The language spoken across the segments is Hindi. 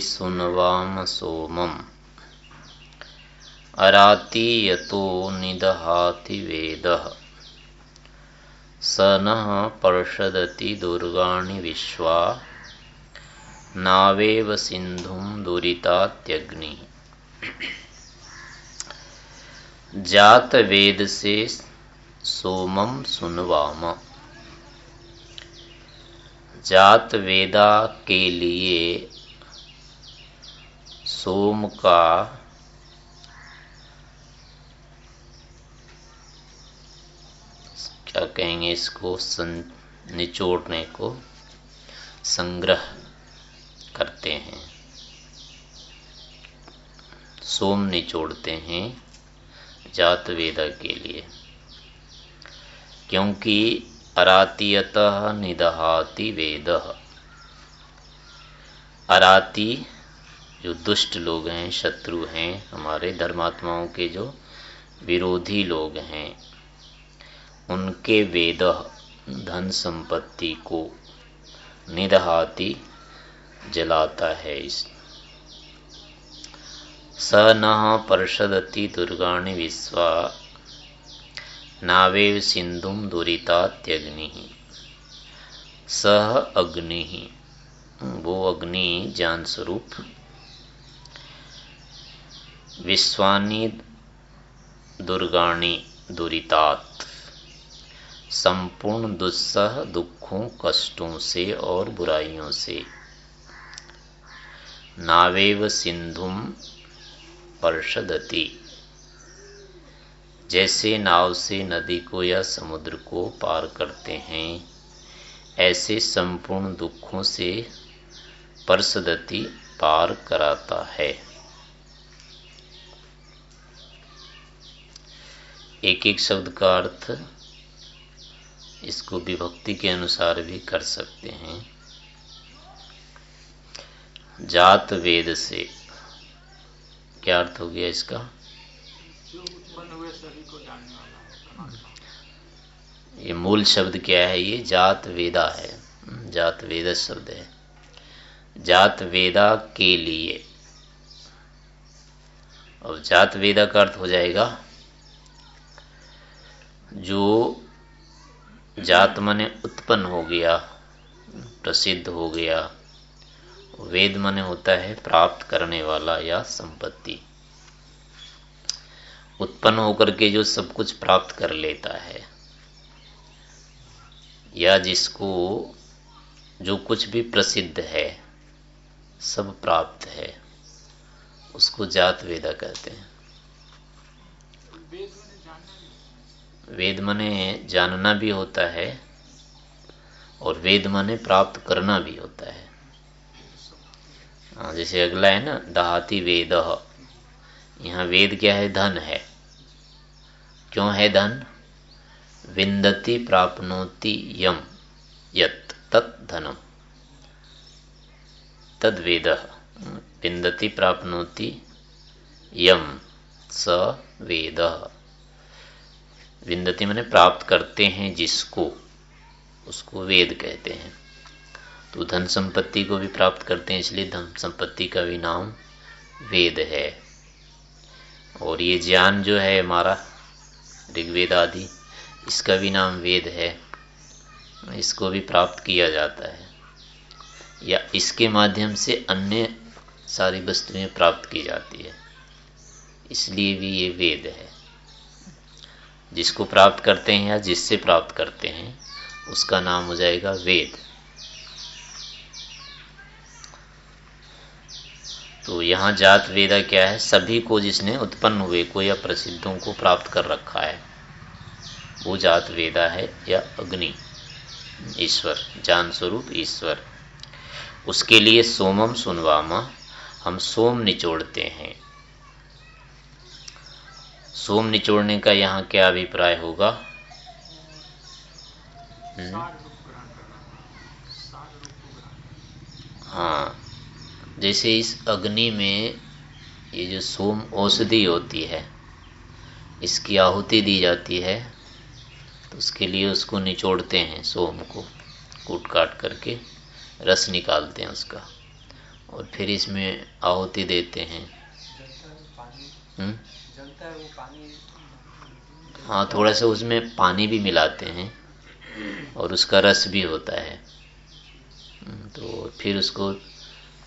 सुनवाम सोमम। निदहाति वेद। स न पर्षदति दुर्गाणि विश्वा नावेव सिंधुम दुरितात्यग्नि। जात वेद से सोमम सुनवाम जात वेदा के लिए सोम का क्या कहेंगे इसको? सं, निचोड़ने को संग्रह करते हैं। सोम निचोड़ते हैं जात वेदा के लिए। क्योंकि अरातियत निदहाति वेद। अराती जो दुष्ट लोग हैं, शत्रु हैं, हमारे धर्मात्माओं के जो विरोधी लोग हैं, उनके वेद, धन संपत्ति को निदहाति जलाता है इस। स न पर्षदति दुर्गाणि विश्वा नावेव सिंधुम दुरीतात्यग्नि सह अग्नि। वो अग्नि ज्ञान स्वरूप विश्वानी दुर्गाणी दुरीतात। संपूर्ण दुस्सह दुखों, कष्टों से और बुराइयों से। नावेव सिंधुम पर्षदती। जैसे नाव से नदी को या समुद्र को पार करते हैं, ऐसे संपूर्ण दुखों से परसदति पार कराता है। एक एक शब्द का अर्थ इसको विभक्ति के अनुसार भी कर सकते हैं। जात वेद से क्या अर्थ हो गया इसका? ये मूल शब्द क्या है? ये जात वेदा है। जात वेद शब्द है। जात वेदा के लिए। और जात वेदा का अर्थ हो जाएगा, जो जात मने उत्पन्न हो गया, प्रसिद्ध हो गया, वेद मने होता है प्राप्त करने वाला या संपत्ति। उत्पन्न होकर के जो सब कुछ प्राप्त कर लेता है। या जिसको जो कुछ भी प्रसिद्ध है सब प्राप्त है उसको जात वेदा कहते हैं। वेद मने जानना भी होता है और वेद मने प्राप्त करना भी होता है। हाँ, जैसे अगला है ना दहाती वेद। यहाँ वेद क्या है? धन है। क्यों है धन? विंदति प्राप्नोति यम, यत तत् धनम। तद वेद विंदति प्राप्नोति यम स वेद। विंदति मैंने प्राप्त करते हैं जिसको, उसको वेद कहते हैं। तो धन संपत्ति को भी प्राप्त करते हैं, इसलिए धन संपत्ति का भी नाम वेद है। और ये ज्ञान जो है हमारा ऋग्वेद आदि इसका भी नाम वेद है, इसको भी प्राप्त किया जाता है, या इसके माध्यम से अन्य सारी वस्तुएँ प्राप्त की जाती है। इसलिए भी ये वेद है। जिसको प्राप्त करते हैं या जिससे प्राप्त करते हैं, उसका नाम हो जाएगा वेद। तो यहाँ जात वेदा क्या है? सभी को जिसने उत्पन्न हुए को या प्रसिद्धों को प्राप्त कर रखा है, वो जात वेदा है या अग्नि? ईश्वर, जान स्वरूप ईश्वर। उसके लिए सोमम सुनवामा, हम सोम निचोड़ते हैं। सोम निचोड़ने का यहाँ क्या अभिप्राय होगा? हम्म? हाँ। जैसे इस अग्नि में ये जो सोम औषधि होती है इसकी आहुति दी जाती है तो उसके लिए उसको निचोड़ते हैं सोम को कूट काट करके रस निकालते हैं उसका और फिर इसमें आहुति देते हैं। हम्म? हाँ थोड़ा सा उसमें पानी भी मिलाते हैं और उसका रस भी होता है। हम्म, तो फिर उसको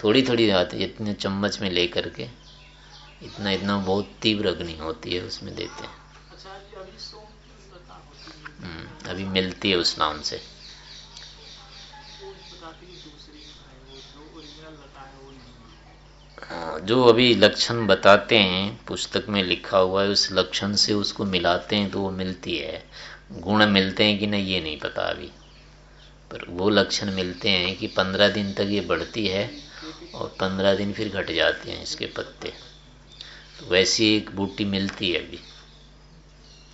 थोड़ी थोड़ी आती है इतने चम्मच में ले करके इतना इतना बहुत तीव्र अग्नि होती है उसमें देते हैं। हम्म, अभी मिलती है उस नाम से। हाँ, जो अभी लक्षण बताते हैं पुस्तक में लिखा हुआ है उस लक्षण से उसको मिलाते हैं तो वो मिलती है। गुण मिलते हैं कि नहीं ये नहीं पता अभी। पर वो लक्षण मिलते हैं कि पंद्रह दिन तक ये बढ़ती है और पंद्रह दिन फिर घट जाते हैं इसके पत्ते। तो वैसी एक बूटी मिलती है अभी,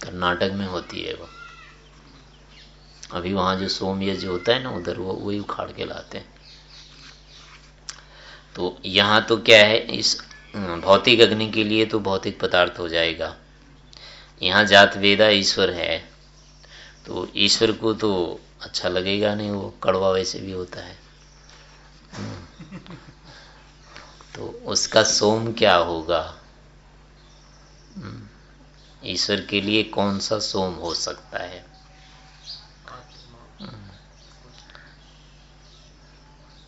कर्नाटक में होती है वो। अभी वहाँ जो सोम यज्ञ होता है ना, उधर वो, वही उखाड़ के लाते हैं। तो यहाँ तो क्या है, इस भौतिक अग्नि के लिए तो भौतिक पदार्थ हो जाएगा। यहाँ जात वेदा ईश्वर है तो ईश्वर को तो अच्छा लगेगा नहीं, वो कड़वा वैसे भी होता है। तो उसका सोम क्या होगा ईश्वर के लिए कौन सा सोम हो सकता है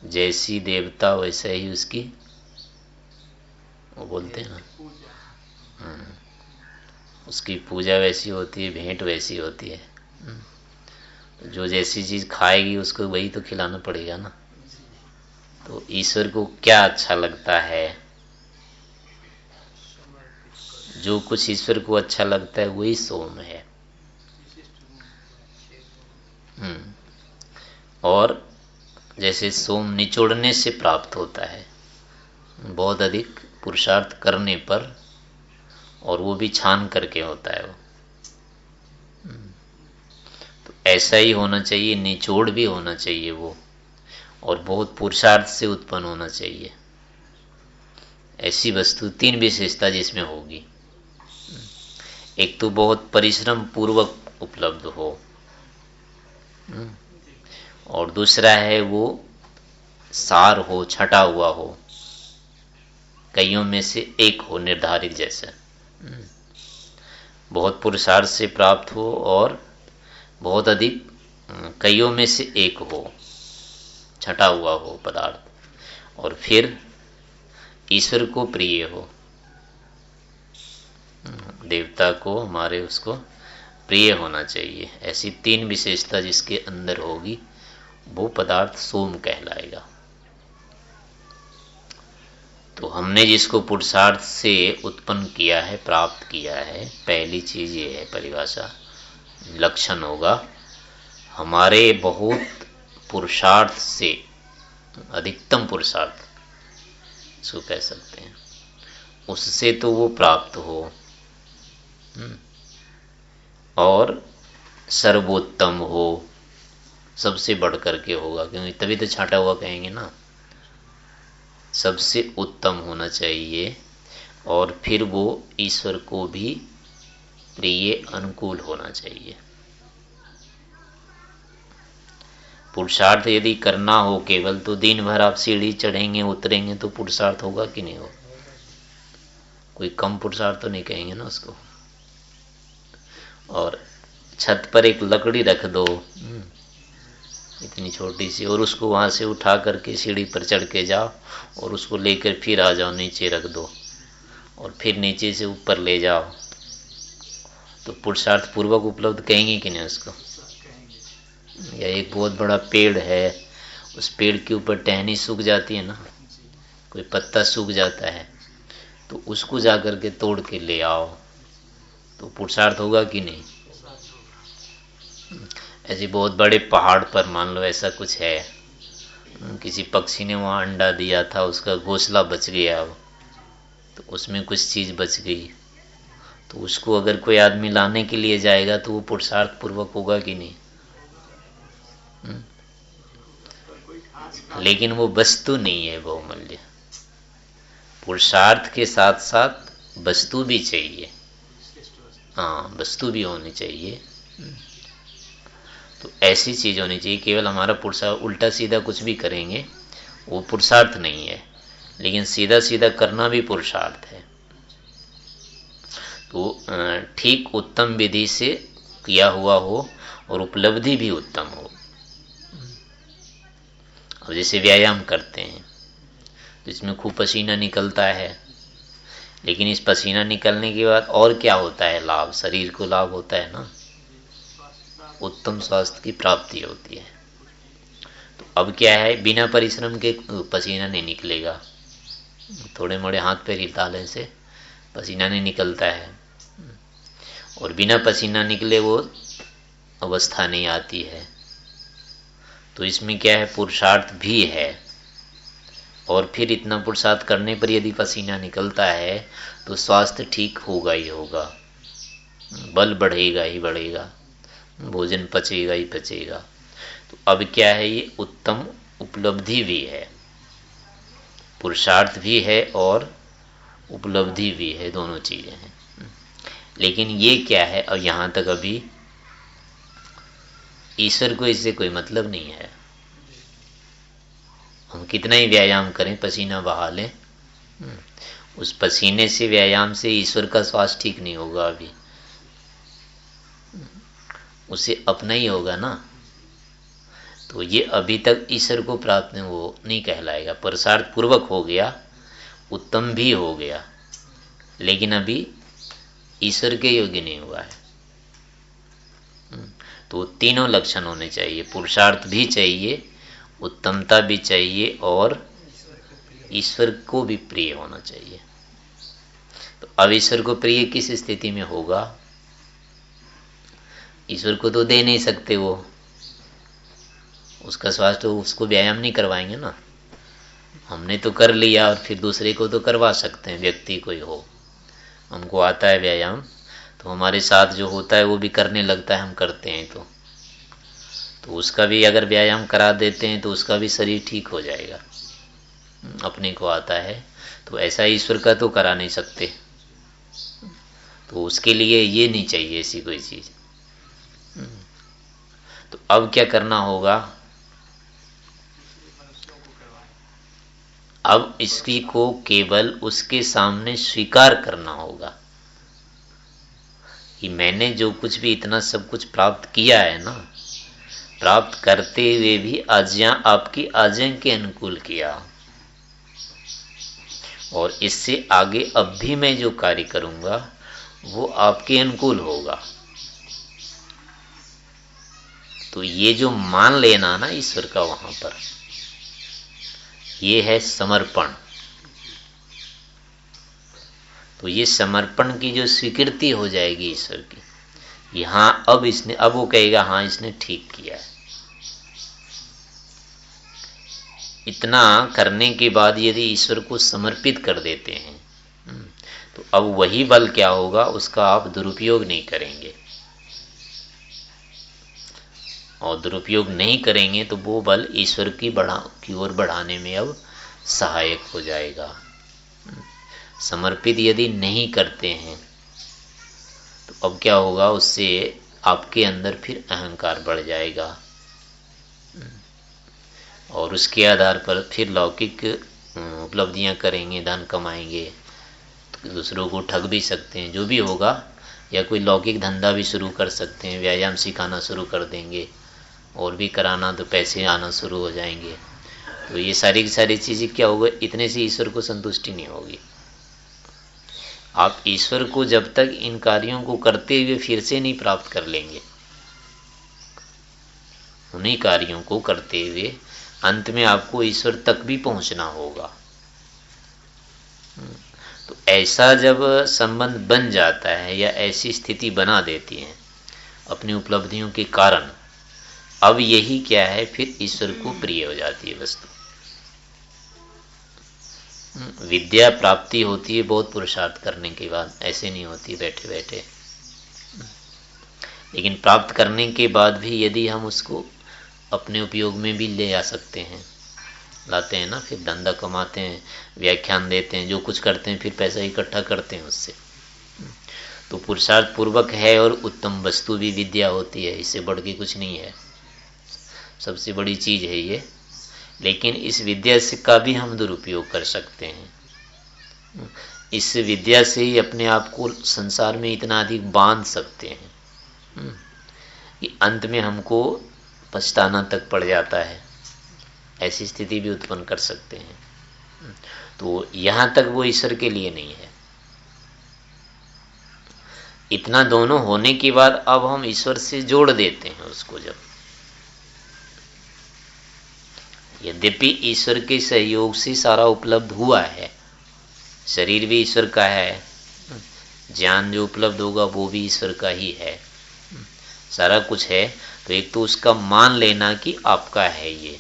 जैसी देवता वैसे ही उसकी, वो बोलते हैं ना हम्म। उसकी पूजा वैसी होती है, भेंट वैसी होती है हम्म। जो जैसी चीज़ खाएगी, उसको वही तो खिलाना पड़ेगा ना तो ईश्वर को क्या अच्छा लगता है? जो कुछ ईश्वर को अच्छा लगता है, वही सोम है। हम्म। और जैसे सोम निचोड़ने से प्राप्त होता है, बहुत अधिक पुरुषार्थ करने पर, और वो भी छान करके होता है वो। तो ऐसा ही होना चाहिए, निचोड़ भी होना चाहिए वो। और बहुत पुरुषार्थ से उत्पन्न होना चाहिए। ऐसी वस्तु तीन विशेषता जिसमें होगी। एक तो बहुत परिश्रम पूर्वक उपलब्ध हो। और दूसरा है वो सार हो छटा हुआ हो। कईयों में से एक हो निर्धारित जैसे। हम्म। बहुत पुरुषार्थ से प्राप्त हो और बहुत अधिक हम्म, कईयों में से एक हो। छटा हुआ हो पदार्थ, और फिर ईश्वर को प्रिय हो। देवता को, हमारे उसको प्रिय होना चाहिए। ऐसी तीन विशेषता जिसके अंदर होगी, वो पदार्थ सोम कहलाएगा। तो हमने जिसको पुरुषार्थ से उत्पन्न किया है, प्राप्त किया है, पहली चीज़ ये है परिभाषा, लक्षण होगा, हमारे बहुत पुरुषार्थ से अधिकतम पुरुषार्थ सो कह सकते हैं। उससे तो वो प्राप्त हो। हम्म, और सर्वोत्तम हो सबसे बढ़ करके होगा क्योंकि तभी तो छाटा हुआ कहेंगे ना। सबसे उत्तम होना चाहिए और फिर वो ईश्वर को भी प्रिय अनुकूल होना चाहिए। पुरुषार्थ यदि करना हो, केवल तो दिन भर आप सीढ़ी चढ़ेंगे, उतरेंगे तो पुरुषार्थ होगा कि नहीं होगा? कोई कम पुरुषार्थ तो नहीं कहेंगे ना उसको। और छत पर एक लकड़ी रख दो, इतनी छोटी सी, और उसको वहाँ से उठा करके सीढ़ी पर चढ़ के जाओ, और उसको लेकर फिर आ जाओ, नीचे रख दो, और फिर नीचे से ऊपर ले जाओ। तो पुरुषार्थ पूर्वक उपलब्ध कहेंगे कि नहीं उसको? या एक बहुत बड़ा पेड़ है, उस पेड़ के ऊपर टहनी सूख जाती है ना, कोई पत्ता सूख जाता है तो उसको जाकर के तोड़ के ले आओ। तो पुरुषार्थ होगा कि नहीं? ऐसे बहुत बड़े पहाड़ पर मान लो ऐसा कुछ है, किसी पक्षी ने वहाँ अंडा दिया था, उसका घोसला बच गया तो उसमें कुछ चीज़ बच गई। तो उसको अगर कोई आदमी लाने के लिए जाएगा तो वो पुरुषार्थ पूर्वक होगा कि नहीं? लेकिन वो वस्तु नहीं है बहुमूल्य। पुरुषार्थ के साथ साथ वस्तु भी चाहिए। हाँ वस्तु भी होनी चाहिए। तो ऐसी चीज़ होनी चाहिए, केवल हमारा पुरुषार्थ उल्टा सीधा कुछ भी करेंगे, वो पुरुषार्थ नहीं है। लेकिन सीधा सीधा करना भी पुरुषार्थ है। तो ठीक उत्तम विधि से किया हुआ हो और उपलब्धि भी उत्तम हो। अब जैसे व्यायाम करते हैं तो इसमें खूब पसीना निकलता है। लेकिन इस पसीना निकलने के बाद और क्या होता है लाभ? शरीर को लाभ होता है ना? उत्तम स्वास्थ्य की प्राप्ति होती है। तो अब क्या है? बिना परिश्रम के पसीना नहीं निकलेगा। थोड़े मोड़े हाथ पैर हिलाने से पसीना नहीं निकलता है। और बिना पसीना निकले वो अवस्था नहीं आती है। तो इसमें क्या है? पुरुषार्थ भी है। और फिर इतना पुरुषार्थ करने पर यदि पसीना निकलता है तो स्वास्थ्य ठीक होगा ही होगा। बल बढ़ेगा ही बढ़ेगा। भोजन पचेगा ही पचेगा। तो अब क्या है? ये उत्तम उपलब्धि भी है। पुरुषार्थ भी है और उपलब्धि भी है। दोनों चीज़ें हैं। लेकिन ये क्या है? और यहाँ तक अभी ईश्वर को इससे कोई मतलब नहीं है। हम कितना ही व्यायाम करें पसीना बहा लें हम्म, उस पसीने से व्यायाम से ईश्वर का स्वास्थ्य ठीक नहीं होगा अभी। उसे अपना ही होगा ना। तो ये अभी तक ईश्वर को प्राप्त वो नहीं कहलाएगा। प्रसार्थ पूर्वक हो गया उत्तम भी हो गया। लेकिन अभी ईश्वर के योग्य नहीं हुआ है। हम्म, तो तीनों लक्षण होने चाहिए। पुरुषार्थ भी चाहिए, उत्तमता भी चाहिए और ईश्वर को भी प्रिय होना चाहिए। तो अब ईश्वर को प्रिय किस स्थिति में होगा? ईश्वर को तो दे नहीं सकते वो। उसका स्वास्थ्य, उसको व्यायाम नहीं करवाएँगे ना। हमने तो कर लिया और फिर दूसरे को तो करवा सकते हैं, व्यक्ति कोई हो। हमको आता है व्यायाम। तो हमारे साथ जो होता है वो भी करने लगता है, हम करते हैं तो। तो उसका भी अगर व्यायाम करा देते हैं तो उसका भी शरीर ठीक हो जाएगा। अपने को आता है तो ऐसा ईश्वर का तो करा नहीं सकते। तो उसके लिए ये नहीं चाहिए ऐसी कोई चीज़। तो अब क्या करना होगा? अब इसकी को केवल उसके सामने स्वीकार करना होगा। कि मैंने जो कुछ भी इतना सब कुछ प्राप्त किया है ना, प्राप्त करते हुए भी आज्ञा आपकी आज्ञा के अनुकूल किया। और इससे आगे अब भी मैं जो कार्य करूँगा, वो आपके अनुकूल होगा। तो ये जो मान लेना ना ईश्वर का वहाँ पर, ये है समर्पण। तो ये समर्पण की जो स्वीकृति हो जाएगी ईश्वर की यहाँ अब इसने अब वो कहेगा हाँ इसने ठीक किया है। इतना करने के बाद यदि ईश्वर को समर्पित कर देते हैं हम्म, तो अब वही बल क्या होगा उसका आप दुरुपयोग नहीं करेंगे। और दुरुपयोग नहीं करेंगे तो वो बल ईश्वर की बढ़ा की ओर बढ़ाने में अब सहायक हो जाएगा। हम्म, समर्पित यदि नहीं करते हैं तो अब क्या होगा, उससे आपके अंदर फिर अहंकार बढ़ जाएगा। और उसके आधार पर फिर लौकिक उपलब्धियाँ करेंगे, धन कमाएँगे तो दूसरों को ठग भी सकते हैं, जो भी होगा, या कोई लौकिक धंधा भी शुरू कर सकते हैं, व्यायाम सिखाना शुरू कर देंगे, और भी कराना तो पैसे आना शुरू हो जाएँगे। तो ये सारी की सारी चीज़ें क्या होगा, इतने से ईश्वर को संतुष्टि नहीं होगी। आप ईश्वर को जब तक इन कार्यों को करते हुए फिर से नहीं प्राप्त कर लेंगे। उन्हीं कार्यों को करते हुए अंत में आपको ईश्वर तक भी पहुँचना होगा। तो ऐसा जब संबंध बन जाता है या ऐसी स्थिति बना देती है, अपनी उपलब्धियों के कारण, अब यही क्या है, फिर ईश्वर को प्रिय हो जाती है वस्तु। विद्या प्राप्ति होती है बहुत पुरुषार्थ करने के बाद, ऐसे नहीं होती, बैठे बैठे। लेकिन प्राप्त करने के बाद भी यदि हम उसको अपने उपयोग में भी ले आ सकते हैं, लाते हैं ना, फिर धंधा कमाते हैं, व्याख्यान देते हैं, जो कुछ करते हैं, फिर पैसा इकट्ठा करते हैं उससे। तो पुरुषार्थ पूर्वक है और उत्तम वस्तु भी विद्या होती है, इससे बढ़ के कुछ नहीं है। सबसे बड़ी चीज़ है ये। लेकिन इस विद्या से का भी हम दुरुपयोग कर सकते हैं। इस विद्या से ही अपने आप को संसार में इतना अधिक बाँध सकते हैं। कि अंत में हमको पछताना तक पड़ जाता है। ऐसी स्थिति भी उत्पन्न कर सकते हैं। तो यहाँ तक वो ईश्वर के लिए नहीं है। इतना दोनों होने के बाद अब हम ईश्वर से जोड़ देते हैं उसको जब। यद्यपि ईश्वर के सहयोग से सारा उपलब्ध हुआ है, शरीर भी ईश्वर का है, ज्ञान जो उपलब्ध होगा वो भी ईश्वर का ही है। सारा कुछ है तो एक तो उसका मान लेना कि आपका है ये।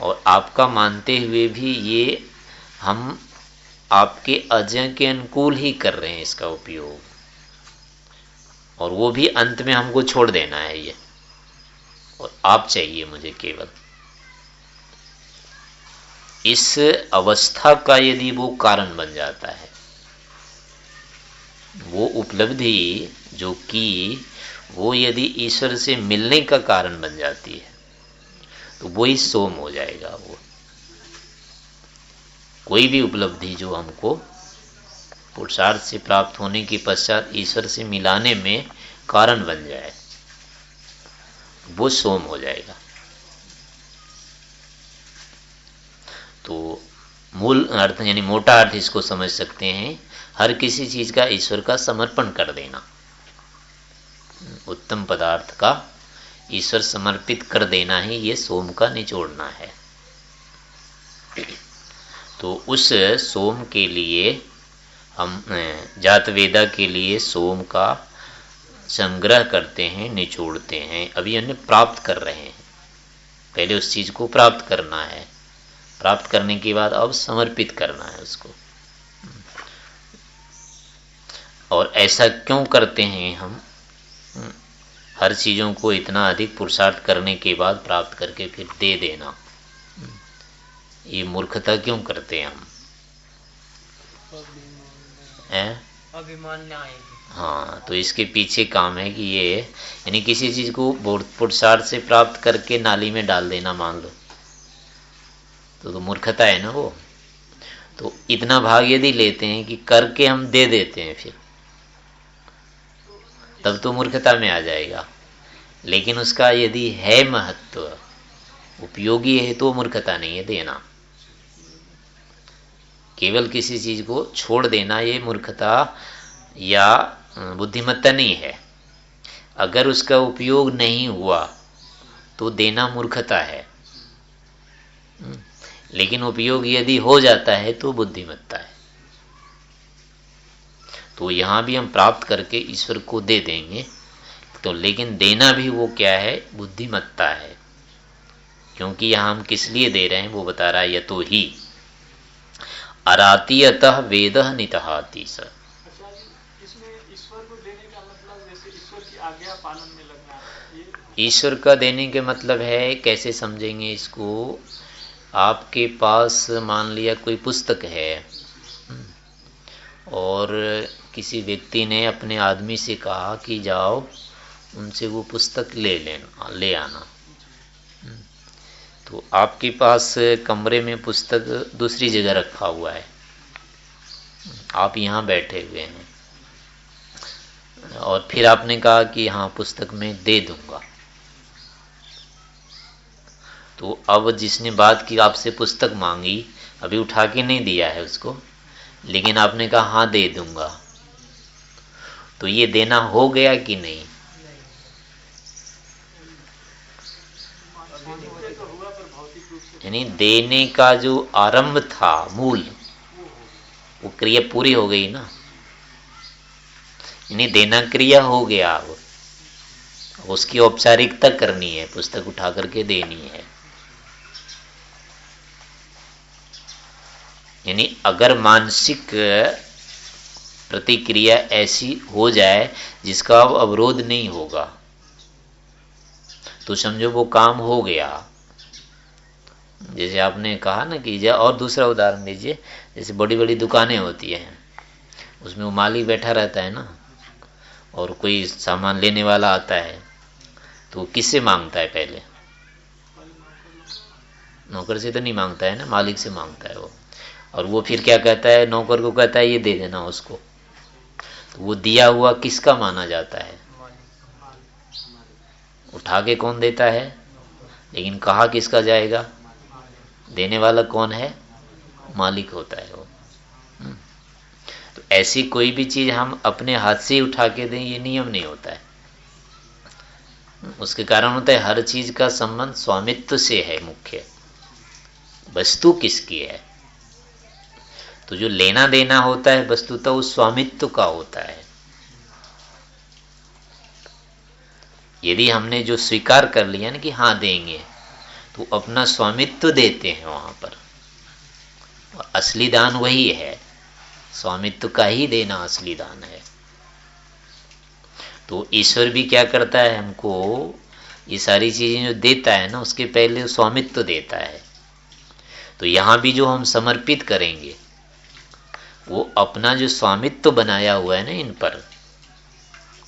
और आपका मानते हुए भी ये हम आपके अजय के अनुकूल ही कर रहे हैं इसका उपयोग। और वो भी अंत में हमको छोड़ देना है ये। और आप चाहिए मुझे केवल। इस अवस्था का यदि वो कारण बन जाता है, वो उपलब्धि जो कि, वो यदि ईश्वर से मिलने का कारण बन जाती है तो वो ही सोम हो जाएगा वो। कोई भी उपलब्धि जो हमको पुरुषार्थ से प्राप्त होने के पश्चात ईश्वर से मिलाने में कारण बन जाए। वो सोम हो जाएगा। तो मूल अर्थ, यानी मोटा अर्थ इसको समझ सकते हैं। हर किसी चीज़ का ईश्वर का समर्पण कर देना। उत्तम पदार्थ का ईश्वर समर्पित कर देना ही, ये सोम का निचोड़ना है। तो उस सोम के लिए हम जातवेदा के लिए सोम का संग्रह करते हैं निचोड़ते हैं अभी अन्य प्राप्त कर रहे हैं। पहले उस चीज़ को प्राप्त करना है। प्राप्त करने के बाद अब समर्पित करना है उसको। और ऐसा क्यों करते हैं हम? हर चीज़ों को इतना अधिक पुरुषार्थ करने के बाद प्राप्त करके फिर दे देना। ये मूर्खता क्यों करते हैं हम? अभिमान। हाँ तो इसके पीछे काम है कि ये यानी किसी चीज़ को पुरुषार्थ से प्राप्त करके नाली में डाल देना मान लो। तो, तो मूर्खता है ना वो। तो इतना भाग यदि लेते हैं कि करके हम दे देते हैं फिर तब तो मूर्खता में आ जाएगा। लेकिन उसका यदि है महत्व उपयोगी है तो मूर्खता नहीं है देना। केवल किसी चीज़ को छोड़ देना ये मूर्खता या बुद्धिमत्ता नहीं है। अगर उसका उपयोग नहीं हुआ तो देना मूर्खता है। हम्म, लेकिन उपयोग यदि हो जाता है तो बुद्धिमत्ता है। तो यहाँ भी हम प्राप्त करके ईश्वर को दे देंगे। तो लेकिन देना भी वो क्या है? बुद्धिमत्ता है। क्योंकि यहाँ हम किस लिए दे रहे हैं वो बता रहा है यतो ही अरातीयत वेद नितहाती सर ईश्वर का देने के मतलब है, कैसे समझेंगे इसको? आपके पास मान लिया कोई पुस्तक है, और किसी व्यक्ति ने अपने आदमी से कहा कि जाओ, उनसे वो पुस्तक ले लेना ले आना। तो आपके पास कमरे में पुस्तक दूसरी जगह रखा हुआ है। आप यहाँ बैठे हुए हैं। और फिर आपने कहा कि हाँ पुस्तक में दे दूँगा। तो अब जिसने बात की, आपसे पुस्तक मांगी, अभी उठा के नहीं दिया है उसको, लेकिन आपने कहा हाँ दे दूँगा। तो ये देना हो गया कि नहीं? यानी देने का जो आरंभ था, मूल, वो क्रिया पूरी हो गई ना? यानी देना क्रिया हो गया अब। उसकी औपचारिकता करनी है, पुस्तक उठा करके देनी है। यानी अगर मानसिक प्रतिक्रिया ऐसी हो जाए जिसका अब अवरोध नहीं होगा तो समझो वो काम हो गया। जैसे आपने कहा ना कि और दूसरा उदाहरण दीजिए, जैसे बड़ी बड़ी दुकानें होती हैं, उसमें वो मालिक बैठा रहता है ना, और कोई सामान लेने वाला आता है तो किससे माँगता है पहले? नौकर से तो नहीं माँगता है ना, मालिक से माँगता है वो। और वो फिर क्या कहता है? नौकर को कहता है, ये दे देना उसको। तो वो दिया हुआ किसका माना जाता है? उठा के कौन देता है? लेकिन कहा किसका जाएगा? देने वाला कौन है? मालिक होता है वो। हम्म। तो ऐसी कोई भी चीज़ हम अपने हाथ से ही उठा के दें, ये नियम नहीं होता है। उसके कारण होता है, हर चीज़ का संबंध स्वामित्व से है मुख्य। वस्तु किसकी है? तो जो लेना देना होता है वस्तु तो उस स्वामित्व का होता है। यदि हमने जो स्वीकार कर लिया ना कि हाँ देंगे तो अपना स्वामित्व देते हैं वहाँ पर। और असली दान वही है। स्वामित्व का ही देना असली दान है। तो ईश्वर भी क्या करता है हमको, ये सारी चीज़ें जो देता है ना, उसके पहले स्वामित्व देता है। तो यहाँ भी जो हम समर्पित करेंगे वो अपना जो स्वामित्व बनाया हुआ है ना इन पर,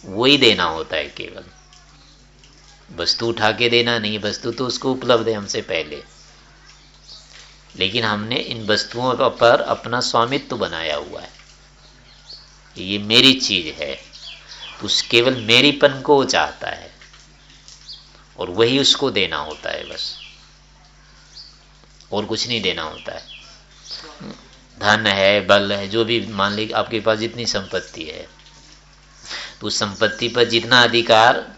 वही देना होता है केवल। वस्तु उठा के देना नहीं, वस्तु तो उसको उपलब्ध है हमसे पहले। लेकिन हमने इन वस्तुओं पर अपना स्वामित्व बनाया हुआ है। ये मेरी चीज़ है। उस केवल मेरीपन को चाहता है। और वही उसको देना होता है बस। और कुछ नहीं देना होता है। धन है, बल है, जो भी मान ली आपके पास जितनी संपत्ति है। तो उस संपत्ति पर जितना अधिकार,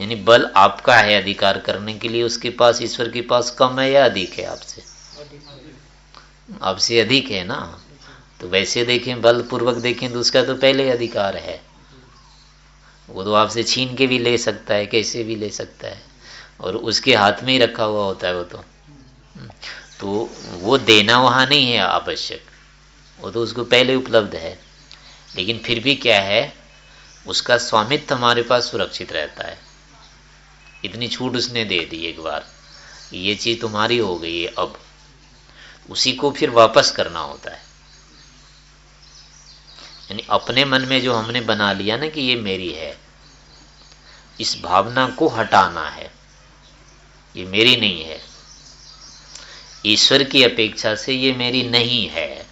यानी बल आपका है अधिकार करने के लिए, उसके पास, ईश्वर के पास कम है या अधिक है आपसे? आपसे अधिक है ना? तो वैसे देखें बल पूर्वक देखें तो उसका तो पहले अधिकार है। वो तो आपसे छीन के भी ले सकता है, कैसे भी ले सकता है। और उसके हाथ में ही रखा हुआ होता है वो तो। तो वो देना वहाँ नहीं है आवश्यक। वो तो उसको पहले उपलब्ध है। लेकिन फिर भी क्या है, उसका स्वामित्व हमारे पास सुरक्षित रहता है। इतनी छूट उसने दे दी एक बार, ये चीज़ तुम्हारी हो गई है अब। उसी को फिर वापस करना होता है। यानी अपने मन में जो हमने बना लिया ना कि ये मेरी है, इस भावना को हटाना है। ये मेरी नहीं है। ईश्वर की अपेक्षा से ये मेरी नहीं है।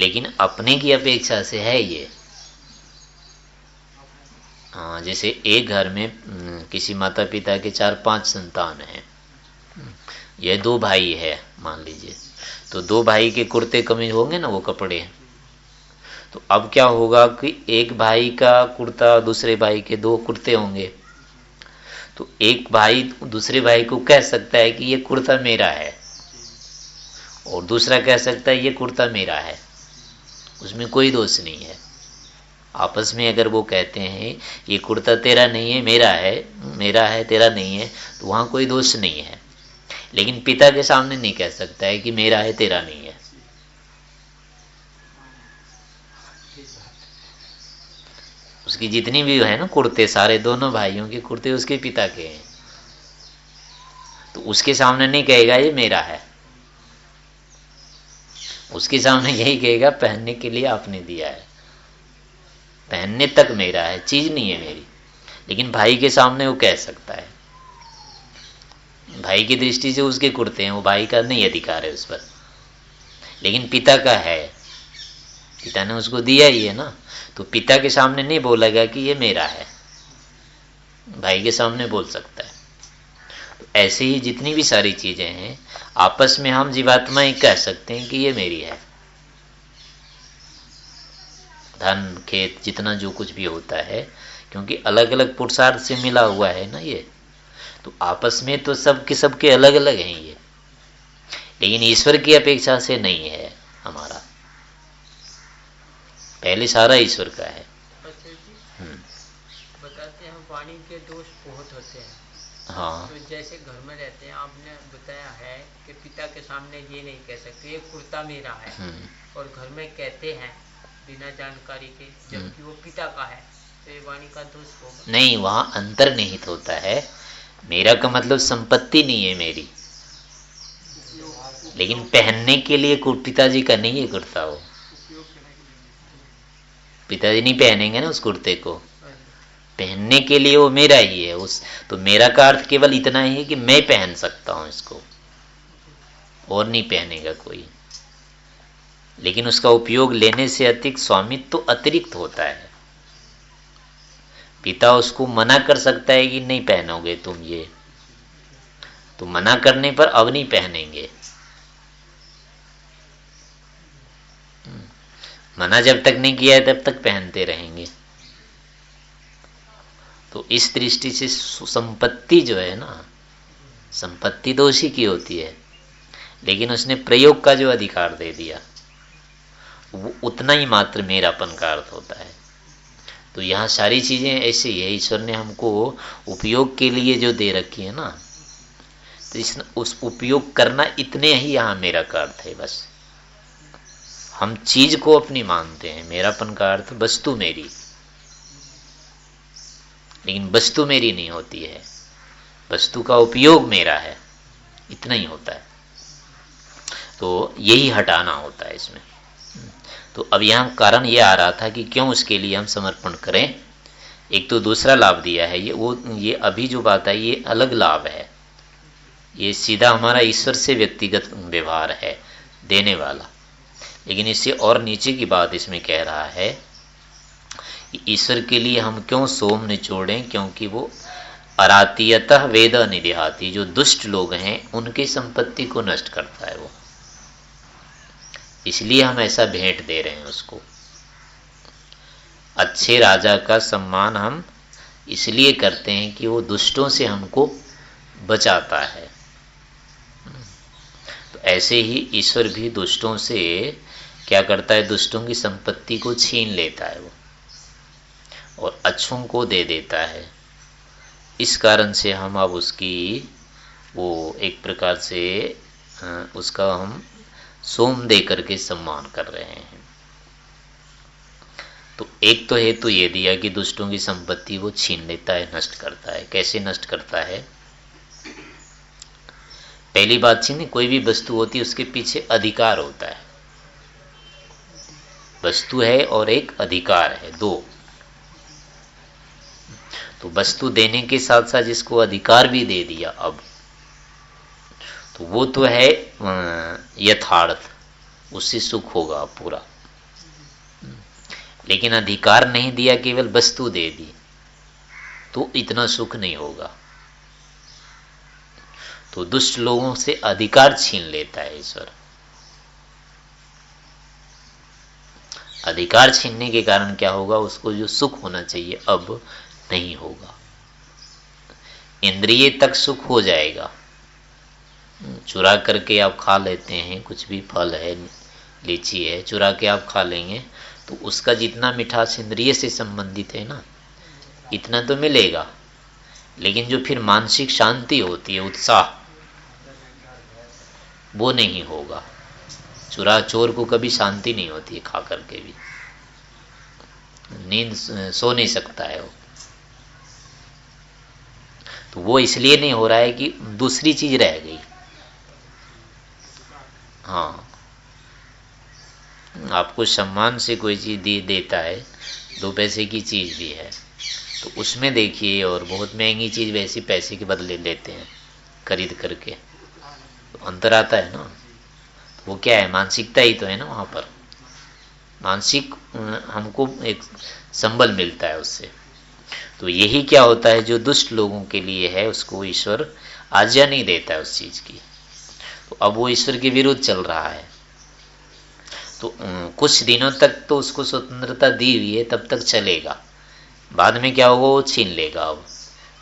लेकिन अपने की अपेक्षा से है ये। हाँ जैसे एक घर में किसी माता पिता के चार पाँच संतान हैं। यह दो भाई है, मान लीजिए। तो दो भाई के कुर्ते कमीज होंगे ना, वो कपड़े। तो अब क्या होगा कि एक भाई का कुर्ता दूसरे भाई के दो कुर्ते होंगे। तो एक भाई दूसरे भाई को कह सकता है कि ये कुर्ता मेरा है। और दूसरा कह सकता है, ये कुर्ता मेरा है। उसमें कोई दोष नहीं है। आपस में अगर वो कहते हैं, ये कुर्ता तेरा नहीं है, मेरा है मेरा है, तेरा नहीं है तो वहाँ कोई दोष नहीं है। लेकिन पिता के सामने नहीं कह सकता है कि मेरा है, तेरा नहीं है। उसकी जितनी भी है ना कुर्ते, सारे दोनों भाइयों के कुर्ते उसके पिता के हैं। तो उसके सामने नहीं कहेगा, ये मेरा है। उसके सामने यही कहेगा, पहनने के लिए आपने दिया है। पहनने तक मेरा है, चीज़ नहीं है मेरी। लेकिन भाई के सामने वो कह सकता है। भाई की दृष्टि से उसके कुर्ते हैं, वो भाई का नहीं अधिकार है उस पर। लेकिन पिता का है। पिता ने उसको दिया ही है ना। तो पिता के सामने नहीं बोलेगा कि ये मेरा है। भाई के सामने बोल सकता है। तो ऐसे ही जितनी भी सारी चीज़ें हैं आपस में हम जीवात्मा ही कह सकते हैं कि ये मेरी है। धन खेत जितना जो कुछ भी होता है क्योंकि अलग अलग पुरुषार्थ से मिला हुआ है ना ये तो आपस में तो सबके सबके अलग अलग हैं ये। लेकिन ईश्वर की अपेक्षा से नहीं है हमारा। पहले सारा ईश्वर का है। हम्म। बताते हैं वाणी के दोष बहुत होते हैं। हाँ। तो जैसे घर में रहते हैं आपने बताया है कि पिता के सामने ये नहीं कह सकते ये कुर्ता मेरा है। हम्म। और घर में कहते हैं बिना जानकारी के जबकि वो पिता का है तो ये वाणी का दोष होगा। नहीं वहाँ अंतर निहित होता है। मेरा का मतलब संपत्ति नहीं है मेरी। लेकिन पहनने के लिए पिताजी का नहीं है कुर्ता वो। पिताजी नहीं पहनेंगे ना उस कुर्ते को। पहनने के लिए वो मेरा ही है। उस तो मेरा का अर्थ केवल इतना ही है कि मैं पहन सकता हूँ इसको। और नहीं पहनेगा कोई। लेकिन उसका उपयोग लेने से अधिक स्वामित्व तो अतिरिक्त होता है। पिता उसको मना कर सकता है कि नहीं पहनोगे तुम ये। तो मना करने पर अब नहीं पहनेंगे। मना जब तक नहीं किया है, तब तक पहनते रहेंगे। तो इस दृष्टि से संपत्ति जो है ना, संपत्ति तो उसी की होती है। लेकिन उसने प्रयोग का जो अधिकार दे दिया, वो उतना ही मात्र मेरापन का अर्थ होता है। तो यहाँ सारी चीज़ें ऐसे ही, ईश्वर ने हमको उपयोग के लिए जो दे रखी है ना तो इस, उस उपयोग करना इतने ही यहाँ मेरा का अर्थ है बस। हम चीज़ को अपनी मानते हैं मेरापन का अर्थ वस्तु मेरी। लेकिन वस्तु मेरी नहीं होती है, वस्तु का उपयोग मेरा है, इतना ही होता है। तो यही हटाना होता है इसमें। तो अब यहाँ कारण ये आ रहा था कि क्यों उसके लिए हम समर्पण करें? एक तो दूसरा लाभ दिया है, ये वो, ये अभी जो बात है ये अलग लाभ है। ये सीधा हमारा ईश्वर से व्यक्तिगत व्यवहार है, देने वाला। लेकिन इससे और नीचे की बात इसमें कह रहा है ईश्वर के लिए हम क्यों सोम निचोड़ें क्योंकि वो अरातीयत वेद निध्याती जो दुष्ट लोग हैं, उनकी संपत्ति को नष्ट करता है वो। इसलिए हम ऐसा भेंट दे रहे हैं उसको। अच्छे राजा का सम्मान हम इसलिए करते हैं कि वो दुष्टों से हमको बचाता है। तो ऐसे ही ईश्वर भी दुष्टों से क्या करता है? दुष्टों की संपत्ति को छीन लेता है वो और अच्छों को दे देता है। इस कारण से हम अब उसकी वो एक प्रकार से उसका हम सोम दे करके सम्मान कर रहे हैं। तो एक तो हेतु तो ये दिया कि दुष्टों की संपत्ति वो छीन लेता है, नष्ट करता है। कैसे नष्ट करता है? पहली बात छीन कोई भी वस्तु होती है, उसके पीछे अधिकार होता है। वस्तु है और एक अधिकार है, दो। तो वस्तु देने के साथ साथ जिसको अधिकार भी दे दिया अब। तो वो तो है यथार्थ। उससे सुख होगा पूरा। लेकिन अधिकार नहीं दिया, केवल वस्तु दे दी तो इतना सुख नहीं होगा। तो दुष्ट लोगों से अधिकार छीन लेता है ईश्वर। अधिकार छीनने के कारण क्या होगा? उसको जो सुख होना चाहिए, अब नहीं होगा। इंद्रिय तक सुख हो जाएगा। चुरा करके आप खा लेते हैं, कुछ भी फल है, लीची है, चुरा के आप खा लेंगे तो उसका जितना मिठास इंद्रिय से संबंधित है ना, इतना तो मिलेगा। लेकिन जो फिर मानसिक शांति होती है, उत्साह, वो नहीं होगा। चुरा, चोर को कभी शांति नहीं होती है खा करके भी। नींद सो नहीं सकता है वो। तो वो इसलिए नहीं हो रहा है कि दूसरी चीज़ रह गई। हाँ। आपको सम्मान से कोई चीज़ दे, देता है, दो पैसे की चीज़ भी है तो उसमें देखिए और बहुत महँगी चीज़ वैसी पैसे के बदले लेते हैं, खरीद करके। तो अंतर आता है ना? वो क्या है? मानसिकता ही तो है ना वहाँ पर। मानसिक, हमको एक संबल मिलता है उससे। तो यही क्या होता है? जो दुष्ट लोगों के लिए है, उसको ईश्वर आज्ञा नहीं देता है उस चीज़ की। तो अब वो ईश्वर के विरुद्ध चल रहा है। तो कुछ दिनों तक तो उसको स्वतंत्रता दी हुई है, तब तक चलेगा। बाद में क्या होगा, वो छीन लेगा अब।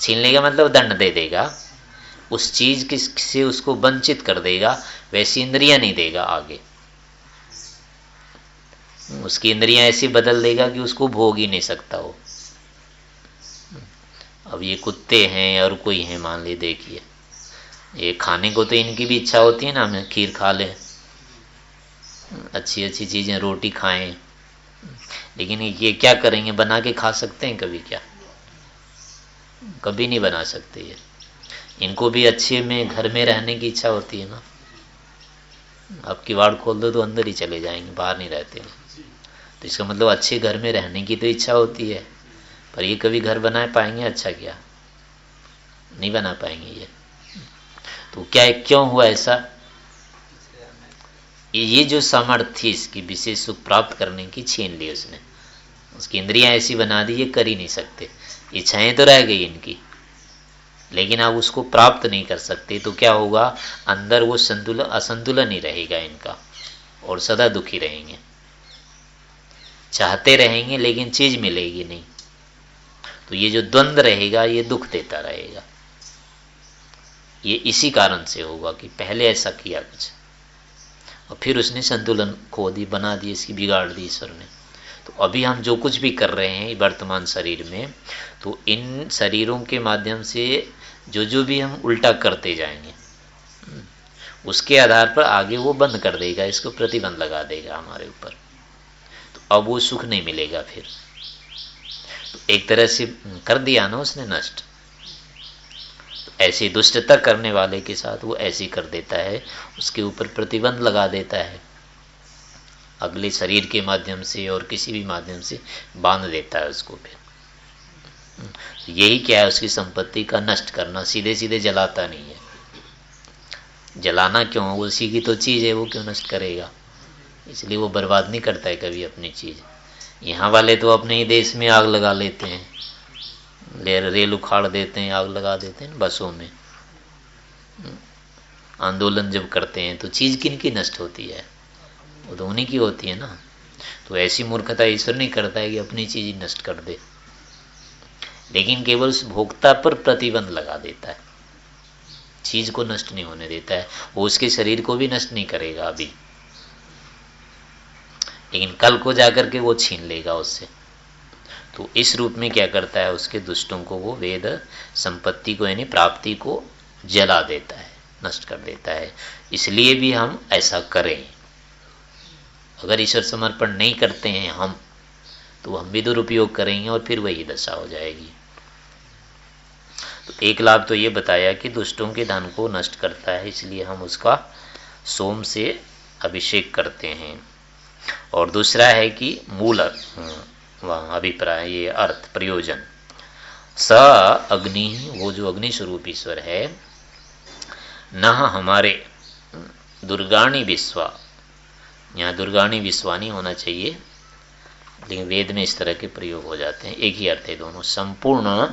छीन लेगा मतलब दंड दे देगा। उस चीज़ से उसको वंचित कर देगा, वैसी इंद्रिया नहीं देगा आगे। उसकी इंद्रिया ऐसी बदल देगा कि उसको भोग ही नहीं सकता वो। अब ये कुत्ते हैं और कोई है, मान ली देखिए। ये खाने को तो इनकी भी इच्छा होती है ना, हमें खीर खा ले। अच्छी अच्छी चीज़ें, रोटी खाएँ। लेकिन ये क्या करेंगे, बना के खा सकते हैं कभी क्या? कभी नहीं बना सकते ये। इनको भी अच्छे में, घर में रहने की इच्छा होती है ना। अब किवाड़ खोल दो तो अंदर ही चले जाएँगे, बाहर नहीं रहते। तो इसका मतलब अच्छे घर में रहने की तो इच्छा होती है। पर ये कभी घर बना पाएँगे अच्छा क्या? नहीं बना पाएँगे ये। तो क्या क्यों हुआ ऐसा? ये जो सामर्थ्य इसकी विशेष सुख प्राप्त करने की छीन ली उसने। उसकी इंद्रियाँ ऐसी बना दी, ये कर ही नहीं सकते। इच्छाएँ तो रह गई इनकी। लेकिन आप उसको प्राप्त नहीं कर सकते तो क्या होगा? अंदर वो संतुलन असंतुलन ही रहेगा इनका, और सदा दुखी रहेंगे। चाहते रहेंगे, लेकिन चीज़ मिलेगी नहीं। तो ये जो द्वंद्व रहेगा, ये दुख देता रहेगा। ये इसी कारण से होगा कि पहले ऐसा किया कुछ। और फिर उसने संतुलन खो दी, बना दी, इसकी बिगाड़ दी ईश्वर ने। तो अभी हम जो कुछ भी कर रहे हैं वर्तमान शरीर में तो इन शरीरों के माध्यम से जो जो भी हम उल्टा करते जाएँगे, उसके आधार पर आगे वो बंद कर देगा, इसको प्रतिबंध लगा देगा हमारे ऊपर। तो अब वो सुख नहीं मिलेगा फिर। तो एक तरह से कर दिया ना उसने नष्ट। ऐसी दुष्टता करने वाले के साथ वो ऐसी कर देता है, उसके ऊपर प्रतिबंध लगा देता है। अगले शरीर के माध्यम से और किसी भी माध्यम से बाँध देता है उसको फिर। यही क्या है, उसकी संपत्ति का नष्ट करना सीधे सीधे जलाता नहीं है। जलाना क्यों? उसी की तो चीज़ है, वो क्यों नष्ट करेगा? इसलिए वो बर्बाद नहीं करता है कभी अपनी चीज़। यहाँ वाले तो अपने ही देश में आग लगा लेते हैं। रेल उखाड़ देते हैं, आग लगा देते हैं बसों में। आंदोलन जब करते हैं तो चीज़ किन की नष्ट होती है? वो तो उन्हीं की होती है ना। तो ऐसी मूर्खता ईश्वर नहीं करता है कि अपनी चीज़ नष्ट कर दे। लेकिन केवल भोक्ता पर प्रतिबंध लगा देता है। चीज़ को नष्ट नहीं होने देता है। वो उसके शरीर को भी नष्ट नहीं करेगा अभी। लेकिन कल को जाकर के वो छीन लेगा उससे। तो इस रूप में क्या करता है, उसके दुष्टों को वो वेद संपत्ति को, यानी प्राप्ति को जला देता है, नष्ट कर देता है। इसलिए भी हम ऐसा करें। अगर ईश्वर समर्पण नहीं करते हैं हम तो हम भी दुरुपयोग करेंगे और फिर वही दशा हो जाएगी। तो एक लाभ तो ये बताया कि दुष्टों के धन को नष्ट करता है, इसलिए हम उसका सोम से अभिषेक करते हैं। और दूसरा है कि मूल अभिप्राय, ये अर्थ, प्रयोजन। स अग्नि, वो जो अग्नि स्वरूप ईश्वर है, न हमारे, दुर्गाणी विश्वा। यहाँ दुर्गाणी विश्वानी होना चाहिए, लेकिन वेद में इस तरह के प्रयोग हो जाते हैं। एक ही अर्थ है दोनों। संपूर्ण,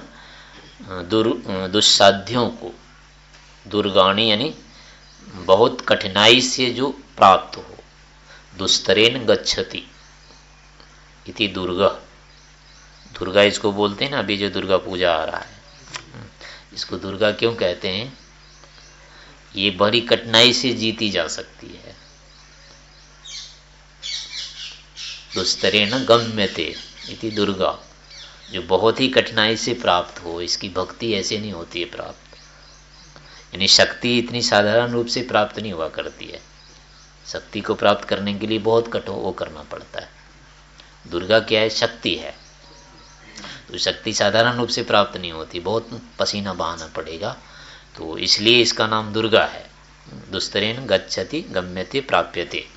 दुर, दुस्साध्यों को, दुर्गाणी यानी बहुत कठिनाई से जो प्राप्त हो, दुस्तरेन गच्छति। इति दुर्गा। दुर्गा इसको बोलते हैं ना, अभी जो दुर्गा पूजा आ रहा है। इसको दुर्गा क्यों कहते हैं? ये बड़ी कठिनाई से जीती जा सकती है। दुस्तरेण गम्यते इति दुर्गा। जो बहुत ही कठिनाई से प्राप्त हो, इसकी भक्ति ऐसे नहीं होती है प्राप्त। यानी शक्ति इतनी साधारण रूप से प्राप्त नहीं हुआ करती है। शक्ति को प्राप्त करने के लिए बहुत कठोर वो करना पड़ता है। दुर्गा क्या है? शक्ति है। तो शक्ति साधारण रूप से प्राप्त नहीं होती, बहुत पसीना बहाना पड़ेगा। तो इसलिए इसका नाम दुर्गा है। दुस्तरेन गच्छति, गम्यते, प्राप्यते।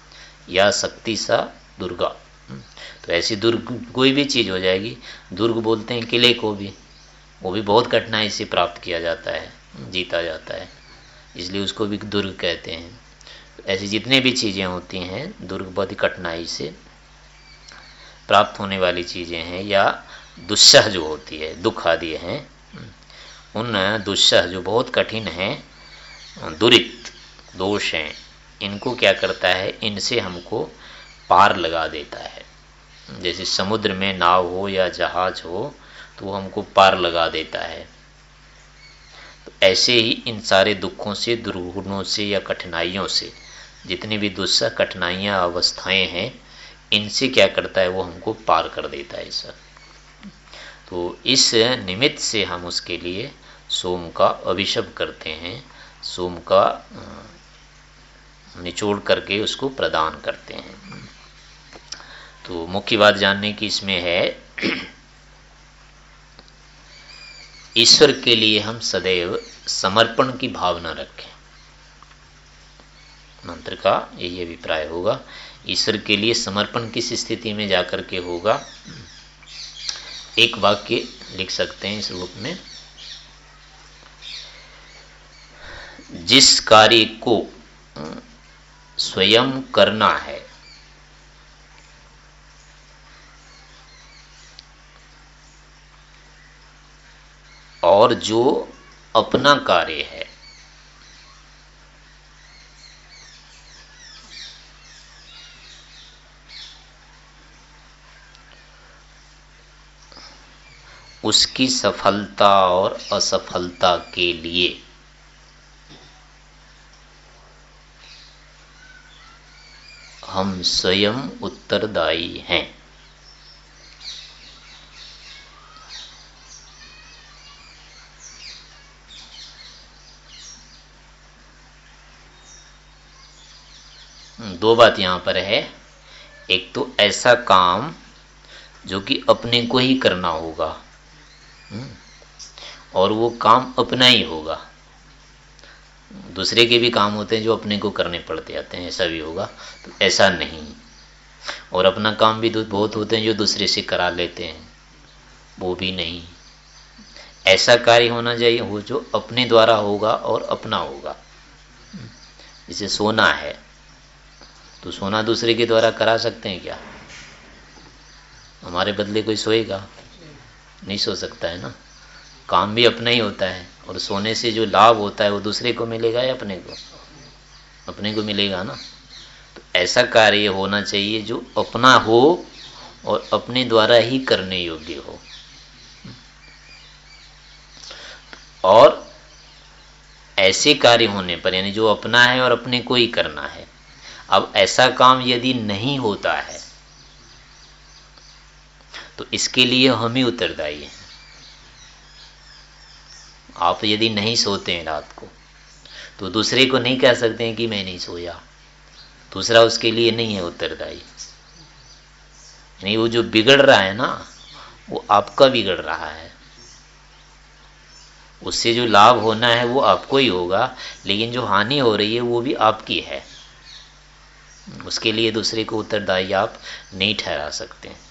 या शक्ति सा दुर्गा। तो ऐसी दुर्ग, कोई भी चीज़ हो जाएगी। दुर्ग बोलते हैं किले को भी। वो भी बहुत कठिनाई से प्राप्त किया जाता है, जीता जाता है। इसलिए उसको भी दुर्ग कहते हैं। ऐसी जितने भी चीज़ें होती हैं, दुर्ग बहुत ही कठिनाई से प्राप्त होने वाली चीज़ें हैं या दुस्सह जो होती है, दुख आदि हैं, उन दुस्सह जो बहुत कठिन हैं, दुरित दोष हैं, इनको क्या करता है? इनसे हमको पार लगा देता है। जैसे समुद्र में नाव हो या जहाज़ हो तो वो हमको पार लगा देता है। तो ऐसे ही इन सारे दुखों से, दुर्गुणों से या कठिनाइयों से, जितनी भी दुस्सह कठिनाइयाँ, अवस्थाएँ हैं इनसे क्या करता है, वो हमको पार कर देता है सर तो इस निमित्त से हम उसके लिए सोम का अभिषेक करते हैं, सोम का निचोड़ करके उसको प्रदान करते हैं। तो मुख्य बात जानने की इसमें है, ईश्वर के लिए हम सदैव समर्पण की भावना रखें। मंत्र का यही अभिप्राय होगा। ईश्वर के लिए समर्पण किस स्थिति में जाकर के होगा? एक वाक्य लिख सकते हैं इस रूप में। जिस कार्य को स्वयं करना है, और जो अपना कार्य है उसकी सफलता और असफलता के लिए। हम स्वयं उत्तरदायी हैं। दो बात यहाँ पर है। एक तो ऐसा काम जो कि अपने को ही करना होगा। और वो काम अपना ही होगा। दूसरे के भी काम होते हैं जो अपने को करने पड़ते आते हैं, ऐसा भी होगा। तो ऐसा नहीं। और अपना काम भी बहुत होते हैं जो दूसरे से करा लेते हैं। वो भी नहीं। ऐसा कार्य होना चाहिए, वो जो अपने द्वारा होगा और अपना होगा। जैसे सोना है। तो सोना दूसरे के द्वारा करा सकते हैं क्या? हमारे बदले कोई सोएगा। नहीं सो सकता है ना? काम भी अपना ही होता है, और सोने से जो लाभ होता है वो दूसरे को मिलेगा या अपने को? अपने को मिलेगा ना? तो ऐसा कार्य होना चाहिए जो अपना हो और अपने द्वारा ही करने योग्य हो। और ऐसे कार्य होने पर, यानी जो अपना है और अपने को ही करना है, अब ऐसा काम यदि नहीं होता है तो इसके लिए हम ही उत्तरदायी हैं। आप यदि नहीं सोते हैं रात को तो दूसरे को नहीं कह सकते हैं कि मैं नहीं सोया। दूसरा उसके लिए नहीं है उत्तरदायी। नहीं, वो जो बिगड़ रहा है ना, वो आपका बिगड़ रहा है। उससे जो लाभ होना है, वो आपको ही होगा, लेकिन जो हानि हो रही है, वो भी आपकी है। उसके लिए दूसरे को उत्तरदायी आप नहीं ठहरा सकते।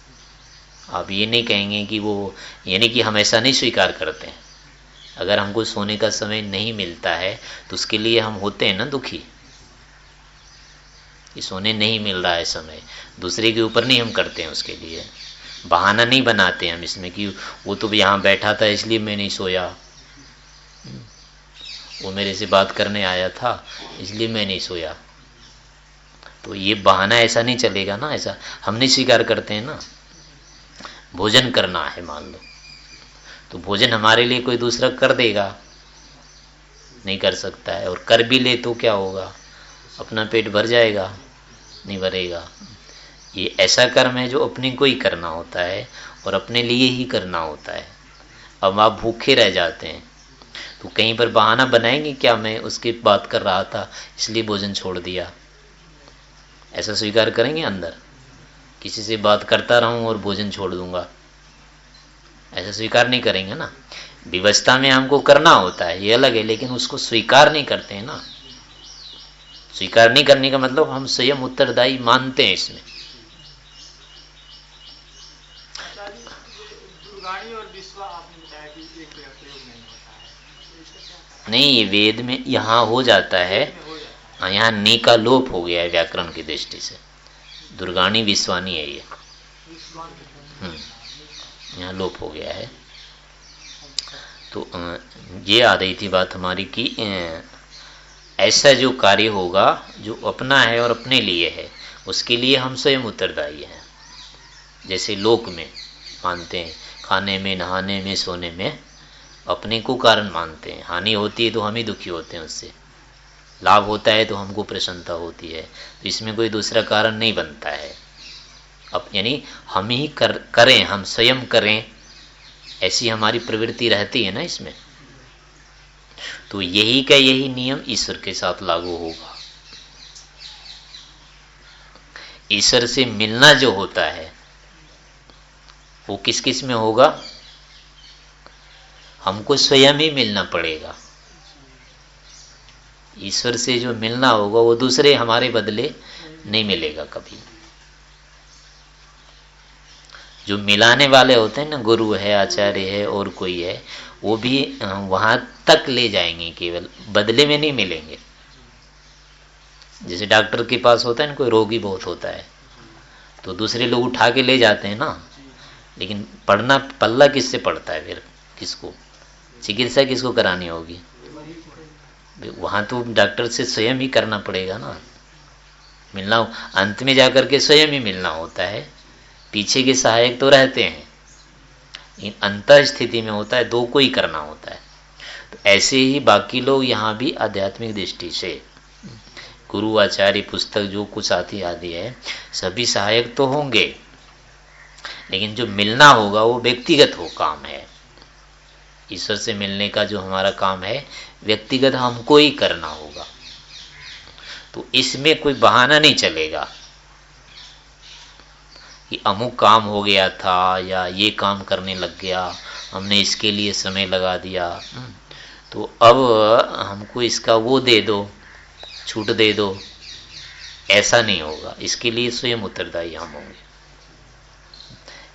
आप ये नहीं कहेंगे कि वो, यानी कि हम ऐसा नहीं स्वीकार करते हैं। अगर हमको सोने का समय नहीं मिलता है तो उसके लिए हम होते हैं ना दुखी। कि सोने नहीं मिल रहा है समय, दूसरे के ऊपर नहीं हम करते हैं उसके लिए। बहाना नहीं बनाते हम इसमें कि वो तो यहाँ बैठा था, इसलिए मैं नहीं सोया। वो मेरे से बात करने आया था, इसलिए मैं नहीं सोया। तो ये बहाना ऐसा नहीं चलेगा ना, ऐसा हम नहीं स्वीकार करते हैं ना। भोजन करना है, मान लो। तो भोजन हमारे लिए कोई दूसरा कर देगा। नहीं कर सकता है, और कर भी ले तो क्या होगा? अपना पेट भर जाएगा, नहीं भरेगा। ये ऐसा कर्म है जो अपने को ही करना होता है, और अपने लिए ही करना होता है। अब आप भूखे रह जाते हैं। तो कहीं पर बहाना बनाएँगे क्या? मैं उसकी बात कर रहा था, इसलिए भोजन छोड़ दिया। ऐसा स्वीकार करेंगे अंदर? किसी से बात करता रहूँ और भोजन छोड़ दूँगा। ऐसा स्वीकार नहीं करेंगे ना। विवस्था में हमको करना होता है ये अलग है लेकिन उसको स्वीकार नहीं करते हैं ना। स्वीकार नहीं करने का मतलब हम स्वयं उत्तरदायी मानते हैं इसमें। नहीं ये वेद में यहाँ हो जाता है। हाँ, यहाँ नी का लोप हो गया है व्याकरण की दृष्टि से। दुर्गाणी विश्वानी है ये। हम्म यहाँ लोप हो गया है। तो ये आ रही थी बात हमारी कि ऐसा जो कार्य होगा, जो अपना है और अपने लिए है, उसके लिए हम स्वयं उत्तरदायी हैं। जैसे लोक में मानते हैं, खाने में, नहाने में, सोने में अपने को कारण मानते हैं। हानि होती है तो हम ही दुखी होते हैं उससे। लाभ होता है तो हमको प्रसन्नता होती है। तो इसमें कोई दूसरा कारण नहीं बनता है। अब यानी हम ही कर, करें, हम स्वयं करें, ऐसी हमारी प्रवृत्ति रहती है ना इसमें। तो यही का यही नियम ईश्वर के साथ लागू होगा। ईश्वर से मिलना जो होता है, वो किस किसमें होगा? हमको स्वयं ही मिलना पड़ेगा। ईश्वर से जो मिलना होगा, वो दूसरे हमारे बदले नहीं मिलेगा कभी। जो मिलाने वाले होते हैं ना, गुरु है, आचार्य है, और कोई है, वो भी वहाँ तक ले जाएँगे केवल, बदले में नहीं मिलेंगे। जैसे डॉक्टर के पास होता है ना, कोई रोगी बहुत होता है तो दूसरे लोग उठा के ले जाते हैं ना, लेकिन पढ़ना पल्ला किससे पड़ता है फिर? किसको? चिकित्सा किसको करानी होगी? वहाँ तो डॉक्टर से स्वयं ही करना पड़ेगा ना। मिलना अंत में जाकर के स्वयं ही मिलना होता है। पीछे के सहायक तो रहते हैं। इन अंत स्थिति में होता है, दो को ही करना होता है। तो ऐसे ही बाकी लोग यहाँ भी आध्यात्मिक दृष्टि से। गुरु, आचार्य, पुस्तक, जो कुछ आती आदि है, सभी सहायक तो होंगे। लेकिन जो मिलना होगा, वो व्यक्तिगत हो काम है। ईश्वर से मिलने का जो हमारा काम है व्यक्तिगत हमको ही करना होगा। तो इसमें कोई बहाना नहीं चलेगा कि अमुक काम हो गया था या ये काम करने लग गया हमने इसके लिए समय लगा दिया। हम्म, तो अब हमको इसका वो दे दो छूट दे दो। ऐसा नहीं होगा। इसके लिए स्वयं उत्तरदायी हम होंगे।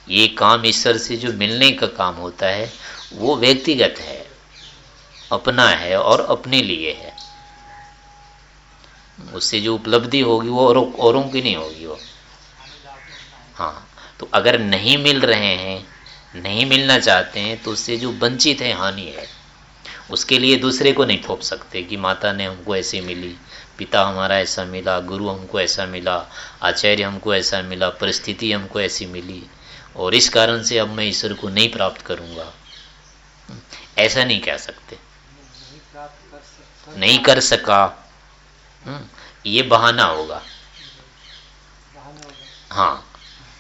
ये काम ईश्वर से जो मिलने का काम होता है वो व्यक्तिगत है। अपना है और अपने लिए है। उससे जो उपलब्धि होगी वो औरों औरों की नहीं होगी वो। हाँ तो अगर नहीं मिल रहे हैं, नहीं मिलना चाहते हैं तो उससे जो वंचित है, हानि है। उसके लिए दूसरे को नहीं थोप सकते कि माता ने हमको ऐसे मिली, पिता हमारा ऐसा मिला, गुरु हमको ऐसा मिला, आचार्य हमको ऐसा मिला, परिस्थिति हमको ऐसी मिली, और इस कारण से अब मैं ईश्वर को नहीं प्राप्त करूँगा। ऐसा नहीं कह सकते। नहीं कर सका। हम्म, ये बहाना होगा। हाँ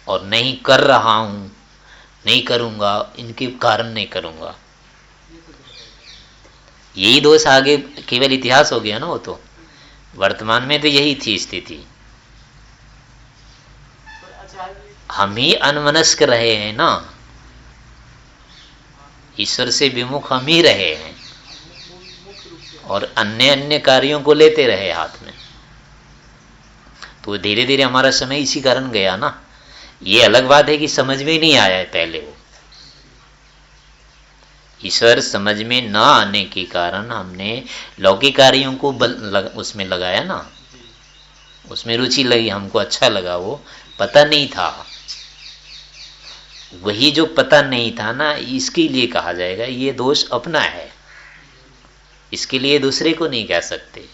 और नहीं कर रहा हूँ नहीं करूँगा इनके कारण नहीं करूँगा। यही दोष आगे केवल इतिहास हो गया ना वो तो। वर्तमान में तो यही थी स्थिति। हम ही अनमनस्क रहे हैं ना। ईश्वर से विमुख हम ही रहे हैं। और अन्य अन्य कार्यों को लेते रहे हाथ में। तो धीरे धीरे हमारा समय इसी कारण गया ना। ये अलग बात है कि समझ में नहीं आया है पहले वो। ईश्वर समझ में ना आने के कारण हमने लौकिक कार्यों को बल, लग, उसमें लगाया ना। उसमें रुचि लगी हमको अच्छा लगा वो। पता नहीं था। वही जो पता नहीं था ना इसके लिए कहा जाएगा ये दोष अपना है। इसके लिए दूसरे को नहीं कह सकते।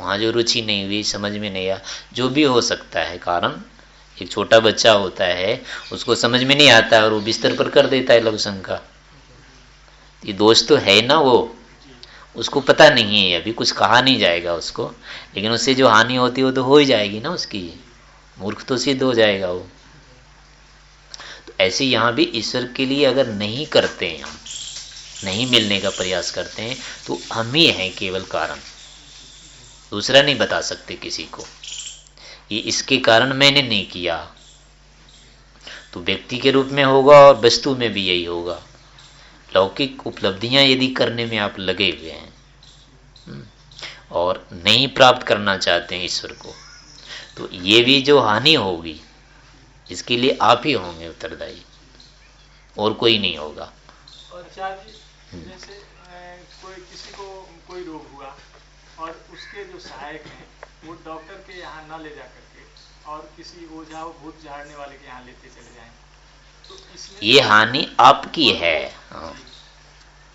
वहाँ जो रुचि नहीं हुई, समझ में नहीं आया जो भी हो सकता है कारण, एक छोटा बच्चा होता है, उसको समझ में नहीं आता और वो बिस्तर पर कर देता है लघुशंका। का ये दोष तो है ना वो? उसको पता नहीं है, अभी कुछ कहा नहीं जाएगा उसको, लेकिन उससे जो हानि होती है वो तो हो ही जाएगी ना उसकी। मूर्ख तो सिद्ध हो जाएगा वो। तो ऐसे यहाँ भी ईश्वर के लिए अगर नहीं करते हम नहीं मिलने का प्रयास करते हैं तो हम ही हैं केवल कारण। दूसरा नहीं बता सकते किसी को। ये इसके कारण मैंने नहीं किया। तो व्यक्ति के रूप में होगा और वस्तु में भी यही होगा। लौकिक उपलब्धियाँ यदि करने में आप लगे हुए हैं हम्म, और नहीं प्राप्त करना चाहते हैं ईश्वर को तो ये भी जो हानि होगी इसके लिए आप ही होंगे उत्तरदायी और कोई नहीं होगा। और हम्म। जैसे कोई किसी को कोई रोग हुआ और उसके जो सहायक हैं वो डॉक्टर के यहाँ न ले जा करके और किसी ओझा भूत झाड़ने वाले के यहाँ लेते चले जाएँ। तो ये हानि आपकी है। हाँ।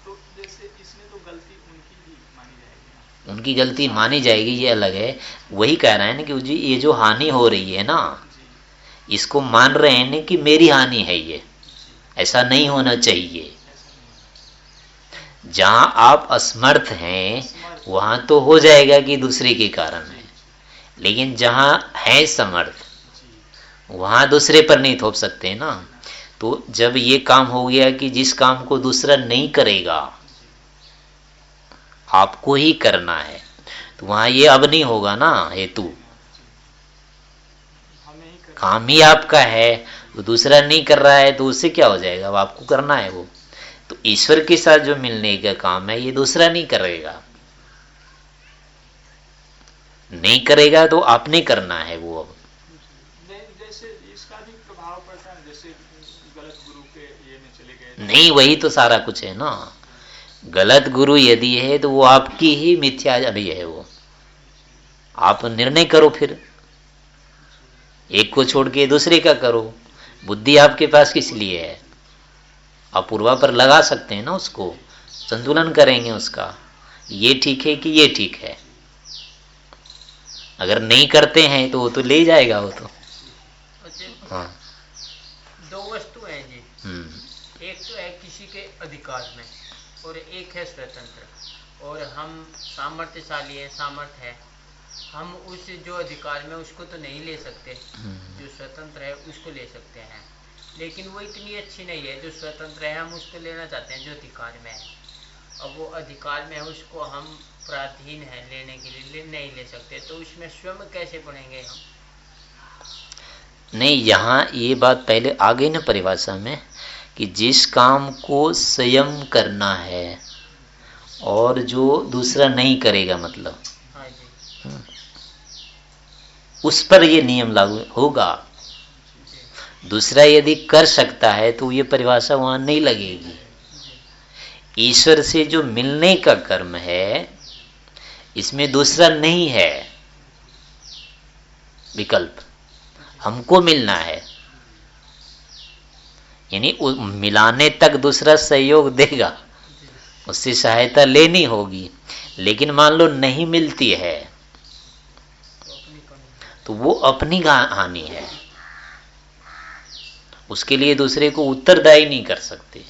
तो जैसे इसमें तो गलती उनकी भी मानी जाएगी उनकी गलती मानी जाएगी ये अलग है। वही कह रहे हैं ना कि जी ये जो हानि हो रही है ना इसको मान रहे हैं ना कि मेरी हानि है ये। ऐसा नहीं होना चाहिए। जहाँ आप असमर्थ हैं, वहाँ तो हो जाएगा कि दूसरे के कारण है। लेकिन जहाँ है समर्थ, वहाँ दूसरे पर नहीं थोप सकते ना। तो जब ये काम हो गया कि जिस काम को दूसरा नहीं करेगा, आपको ही करना है तो वहाँ ये अब नहीं होगा ना हेतु। काम ही आपका है तो दूसरा नहीं कर रहा है तो उससे क्या हो जाएगा? अब आपको करना है वो। तो ईश्वर के साथ जो मिलने का काम है ये दूसरा नहीं करेगा। नहीं करेगा तो आपने करना है वो अब। नहीं वही तो सारा कुछ है ना। गलत गुरु यदि है तो वो आपकी ही मिथ्या अभी है वो। आप निर्णय करो फिर। एक को छोड़ के दूसरे का करो। बुद्धि आपके पास किस लिए है? आप पूर्वा पर लगा सकते हैं ना उसको। संतुलन करेंगे उसका। ये ठीक है कि ये ठीक है। अगर नहीं करते हैं तो वो तो ले जाएगा वो तो। हाँ। दो वस्तु है जी। हम्म। एक तो है किसी के अधिकार में और एक है स्वतंत्र। और हम सामर्थ्यशाली है सामर्थ्य है। हम उस जो अधिकार में उसको तो नहीं ले सकते। हम्म। जो स्वतंत्र है उसको ले सकते हैं। लेकिन वो इतनी अच्छी नहीं है जो स्वतंत्र है हम उसको लेना चाहते हैं जो अधिकार में है। अब वो अधिकार में है उसको हम पराधीन है लेने के लिए ले, नहीं ले सकते तो उसमें स्वयं कैसे पढ़ेंगे हम? नहीं यहाँ ये बात पहले आ गई ना परिभाषा में कि जिस काम को स्वयं करना है और जो दूसरा नहीं करेगा मतलब। हाँ उस पर ये नियम लागू होगा। दूसरा यदि कर सकता है तो ये परिभाषा वहाँ नहीं लगेगी। ईश्वर से जो मिलने का कर्म है, इसमें दूसरा नहीं है। विकल्प। हमको मिलना है। यानी मिलाने तक दूसरा सहयोग देगा। उससे सहायता लेनी होगी। लेकिन मान लो नहीं मिलती है तो वो अपनी हानि है। उसके लिए दूसरे को उत्तरदायी नहीं कर सकते।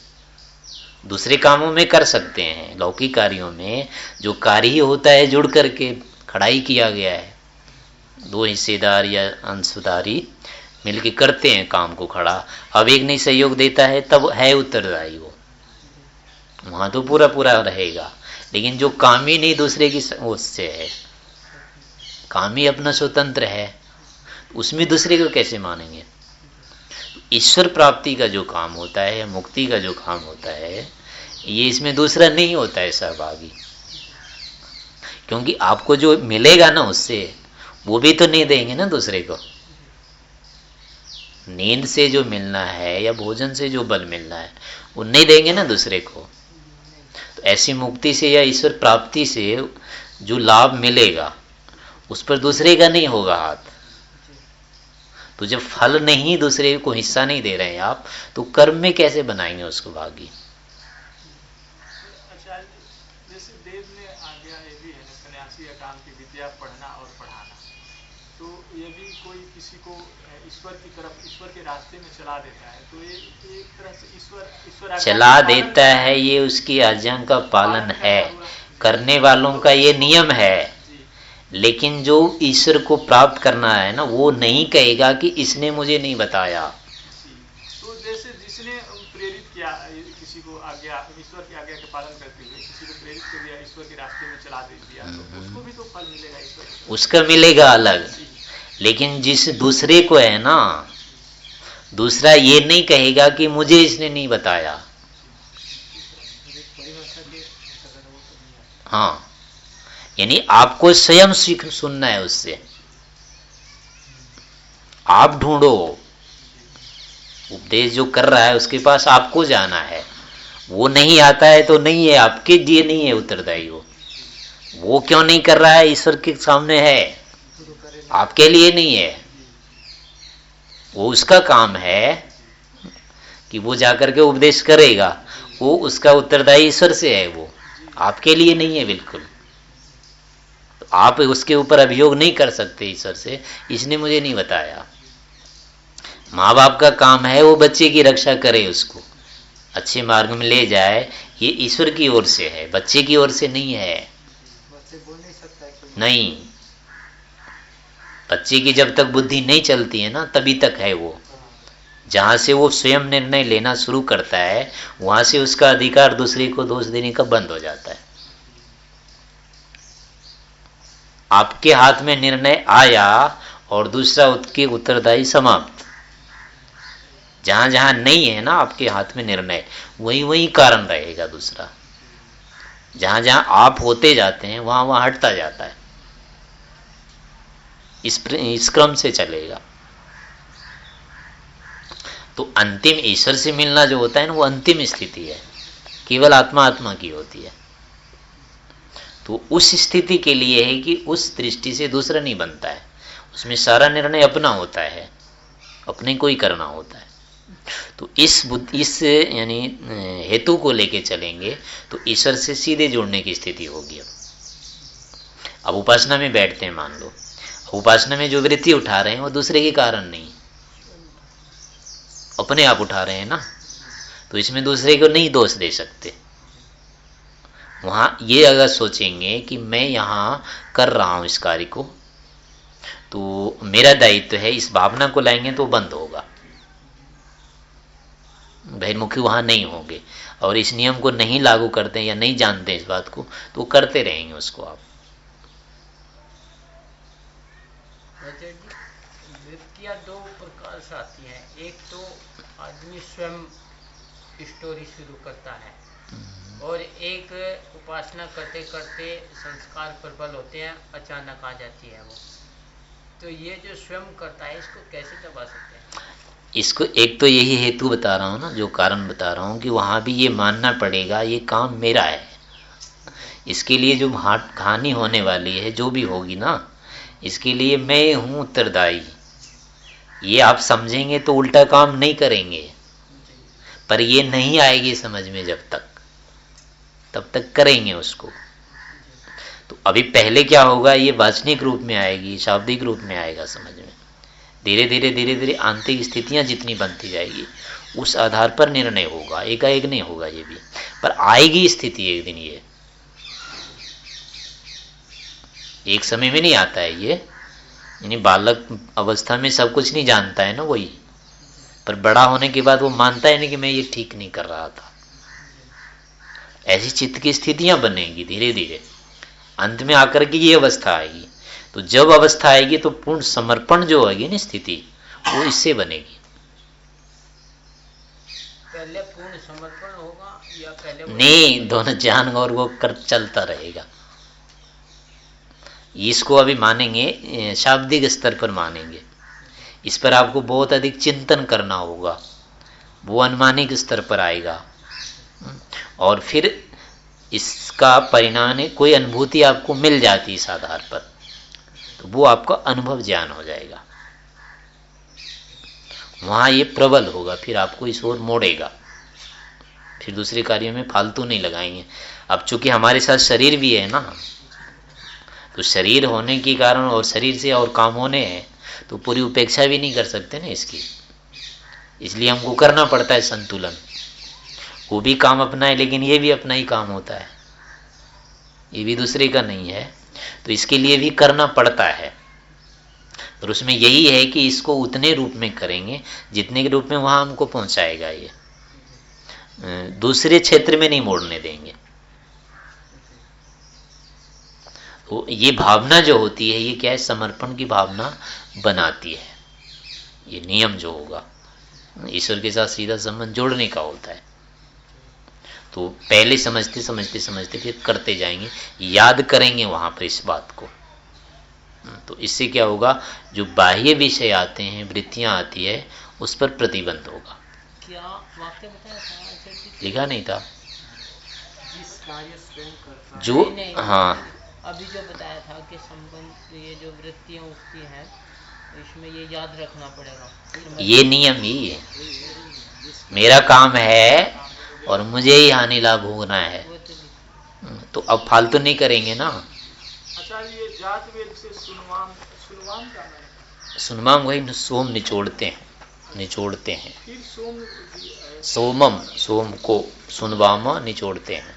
दूसरे कामों में कर सकते हैं लौकिक कार्यों में, जो कार्य होता है, जुड़ करके खड़ाई किया गया है। दो हिस्सेदार या अंशदारी मिलके करते हैं काम को खड़ा। अब एक नहीं सहयोग देता है, तब है उत्तरदायी वो। वहाँ तो पूरा पूरा रहेगा। लेकिन जो काम ही नहीं दूसरे की उससे है। काम ही अपना स्वतंत्र है। उसमें दूसरे को कैसे मानेंगे? ईश्वर प्राप्ति का जो काम होता है, या मुक्ति का जो काम होता है, ये इसमें दूसरा नहीं होता है सहभागी। क्योंकि आपको जो मिलेगा ना उससे, वो भी तो नहीं देंगे ना दूसरे को। नींद से जो मिलना है, या भोजन से जो बल मिलना है, वो नहीं देंगे ना दूसरे को। तो ऐसी मुक्ति से या ईश्वर प्राप्ति से जो लाभ मिलेगा, उस पर दूसरे का नहीं होगा हाथ। तो जब फल नहीं दूसरे को हिस्सा नहीं दे रहे हैं आप तो कर्म में कैसे बनाएँगे उसको भागी? अच्छा तो चला देता है तो ये एक तरह से ईश्वर ईश्वर चला देता है ये उसकी आज्ञा का पालन है। करने वालों का ये नियम है। लेकिन जो ईश्वर को प्राप्त करना है ना वो नहीं कहेगा कि इसने मुझे नहीं बताया। तो जैसे जिसने प्रेरित किया किसी को आज्ञा ईश्वर की आज्ञा के पालन करते हुए किसी को प्रेरित कर दिया ईश्वर के रास्ते में चला दे दिया तो उसको भी तो फल मिलेगा ईश्वर उसका मिलेगा अलग। लेकिन जिस दूसरे को है ना दूसरा ये नहीं कहेगा कि मुझे इसने नहीं बताया। हाँ। यानी आपको स्वयं सीख सुनना है उससे। आप ढूंढो। उपदेश जो कर रहा है, उसके पास आपको जाना है। वो नहीं आता है तो नहीं है, आपके लिए नहीं है उत्तरदायी वो। वो क्यों नहीं कर रहा है? ईश्वर के सामने है। आपके लिए नहीं है। वो उसका काम है कि वो जाकर के उपदेश करेगा। वो उसका उत्तरदायी ईश्वर से है वो। आपके लिए नहीं है बिल्कुल। तो आप उसके ऊपर अभियोग नहीं कर सकते ईश्वर से इसने मुझे नहीं बताया। माँ बाप का काम है वो बच्चे की रक्षा करे उसको। अच्छे मार्ग में ले जाए ये ईश्वर की ओर से है बच्चे की ओर से नहीं है। नहीं। बच्चे की जब तक बुद्धि नहीं चलती है ना तभी तक है वो। जहाँ से वो स्वयं निर्णय लेना शुरू करता है वहाँ से उसका अधिकार दूसरे को दोष देने का बंद हो जाता है। आपके हाथ में निर्णय आया और दूसरा उसके उत्तरदायी समाप्त। जहाँ जहाँ नहीं है ना आपके हाथ में निर्णय, वही वही कारण रहेगा दूसरा। जहाँ जहाँ आप होते जाते हैं, वहाँ वहाँ हटता जाता है। इस इस क्रम से चलेगा। तो अंतिम ईश्वर से मिलना जो होता है ना, वो अंतिम स्थिति है। केवल आत्मा आत्मा की होती है। तो उस स्थिति के लिए है कि उस दृष्टि से दूसरा नहीं बनता है। उसमें सारा निर्णय अपना होता है, अपने को ही करना होता है। तो इस इस, यानी, हेतु को लेके चलेंगे तो ईश्वर से सीधे जोड़ने की स्थिति होगी अब। अब उपासना में बैठते हैं, मान लो। उपासना में जो वृत्ति उठा रहे हैं, वो दूसरे के कारण नहीं। अपने आप उठा रहे हैं ना? तो इसमें दूसरे को नहीं दोष दे सकते। वहाँ ये अगर सोचेंगे कि मैं यहाँ कर रहा हूँ इस कार्य को तो मेरा दायित्व है इस भावना को लाएँगे तो बंद होगा। बहिर्मुखी वहाँ नहीं होंगे। और इस नियम को नहीं लागू करते या नहीं जानते इस बात को तो करते रहेंगे उसको आप। दो प्रकार से आती है। एक तो आदमी स्वयं स्टोरी शुरू करता है और एक उपासना करते करते संस्कार प्रबल होते हैं, अचानक आ जाती है वो। तो ये जो स्वयं करता है, इसको कैसे दबा सकते हैं? इसको एक तो यही हेतु बता रहा हूँ ना, जो कारण बता रहा हूँ कि वहाँ भी ये मानना पड़ेगा, ये काम मेरा है। इसके लिए जो हानि होने वाली है, जो भी होगी ना, इसके लिए मैं हूँ उत्तरदायी। ये आप समझेंगे तो उल्टा काम नहीं करेंगे। पर ये नहीं आएगी समझ में जब तक। तब तक करेंगे उसको। तो अभी पहले क्या होगा, ये वाचनिक रूप में आएगी शाब्दिक रूप में आएगा समझ में। धीरे धीरे धीरे धीरे आंतरिक स्थितियाँ जितनी बनती जाएगी, उस आधार पर निर्णय होगा, एकाएक नहीं होगा ये भी। पर आएगी स्थिति एक दिन ये। एक समय में नहीं आता है ये। यानी बालक अवस्था में सब कुछ नहीं जानता है ना वही। पर बड़ा होने के बाद वो मानता है ना कि मैं ये ठीक नहीं कर रहा था। ऐसी चित्त की स्थितियाँ बनेगी धीरे धीरे अंत में आकर के ये अवस्था आएगी। तो जब अवस्था आएगी तो पूर्ण समर्पण जो होगी ना स्थिति वो इससे बनेगी। पहले पूर्ण समर्पण होगा या पहले नहीं दोनों जान और वो कर चलता रहेगा। इसको अभी मानेंगे शाब्दिक स्तर पर मानेंगे। इस पर आपको बहुत अधिक चिंतन करना होगा। वो अनुमानिक स्तर पर आएगा। और फिर इसका परिणाम है, कोई अनुभूति आपको मिल जाती इस आधार पर तो वो आपका अनुभव ज्ञान हो जाएगा। वहाँ ये प्रबल होगा, फिर आपको इस ओर मोड़ेगा। फिर दूसरे कार्यों में फालतू नहीं लगाएँगे। अब चूँकि हमारे साथ शरीर भी है ना तो शरीर होने के कारण और शरीर से और काम होने हैं तो पूरी उपेक्षा भी नहीं कर सकते ना इसकी। इसलिए हमको करना पड़ता है संतुलन। वो भी काम अपना है, लेकिन ये भी अपना ही काम होता है। ये भी दूसरे का नहीं है। तो इसके लिए भी करना पड़ता है। और उसमें यही है कि इसको उतने रूप में करेंगे जितने के रूप में वहाँ हमको पहुंचाएगा ये। दूसरे क्षेत्र में नहीं मोड़ने देंगे। तो ये भावना जो होती है, ये क्या है? समर्पण की भावना बनाती है। ये नियम जो होगा, ईश्वर के साथ सीधा संबंध जोड़ने का होता है। तो पहले समझते समझते समझते फिर करते जाएँगे। याद करेंगे वहाँ पर इस बात को। तो इससे क्या होगा? जो बाह्य विषय आते हैं वृत्तियाँ आती है उस पर प्रतिबंध होगा। क्या लिखा नहीं था। जो हाँ। अभी जो बताया था कि संबंध ये जो वृत्तियाँ उठती हैं इसमें ये याद रखना पड़ेगा। ये नियम ही है। मेरा काम है और मुझे ही हानि लाभ भोगना है। तो, अब फालतू नहीं करेंगे ना। अच्छा ये जात से सुनवाम सुनवाम का सुनवाम वही सोम निचोड़ते हैं निचोड़ते हैं। सोमम सोम को सुनवामा निचोड़ते हैं।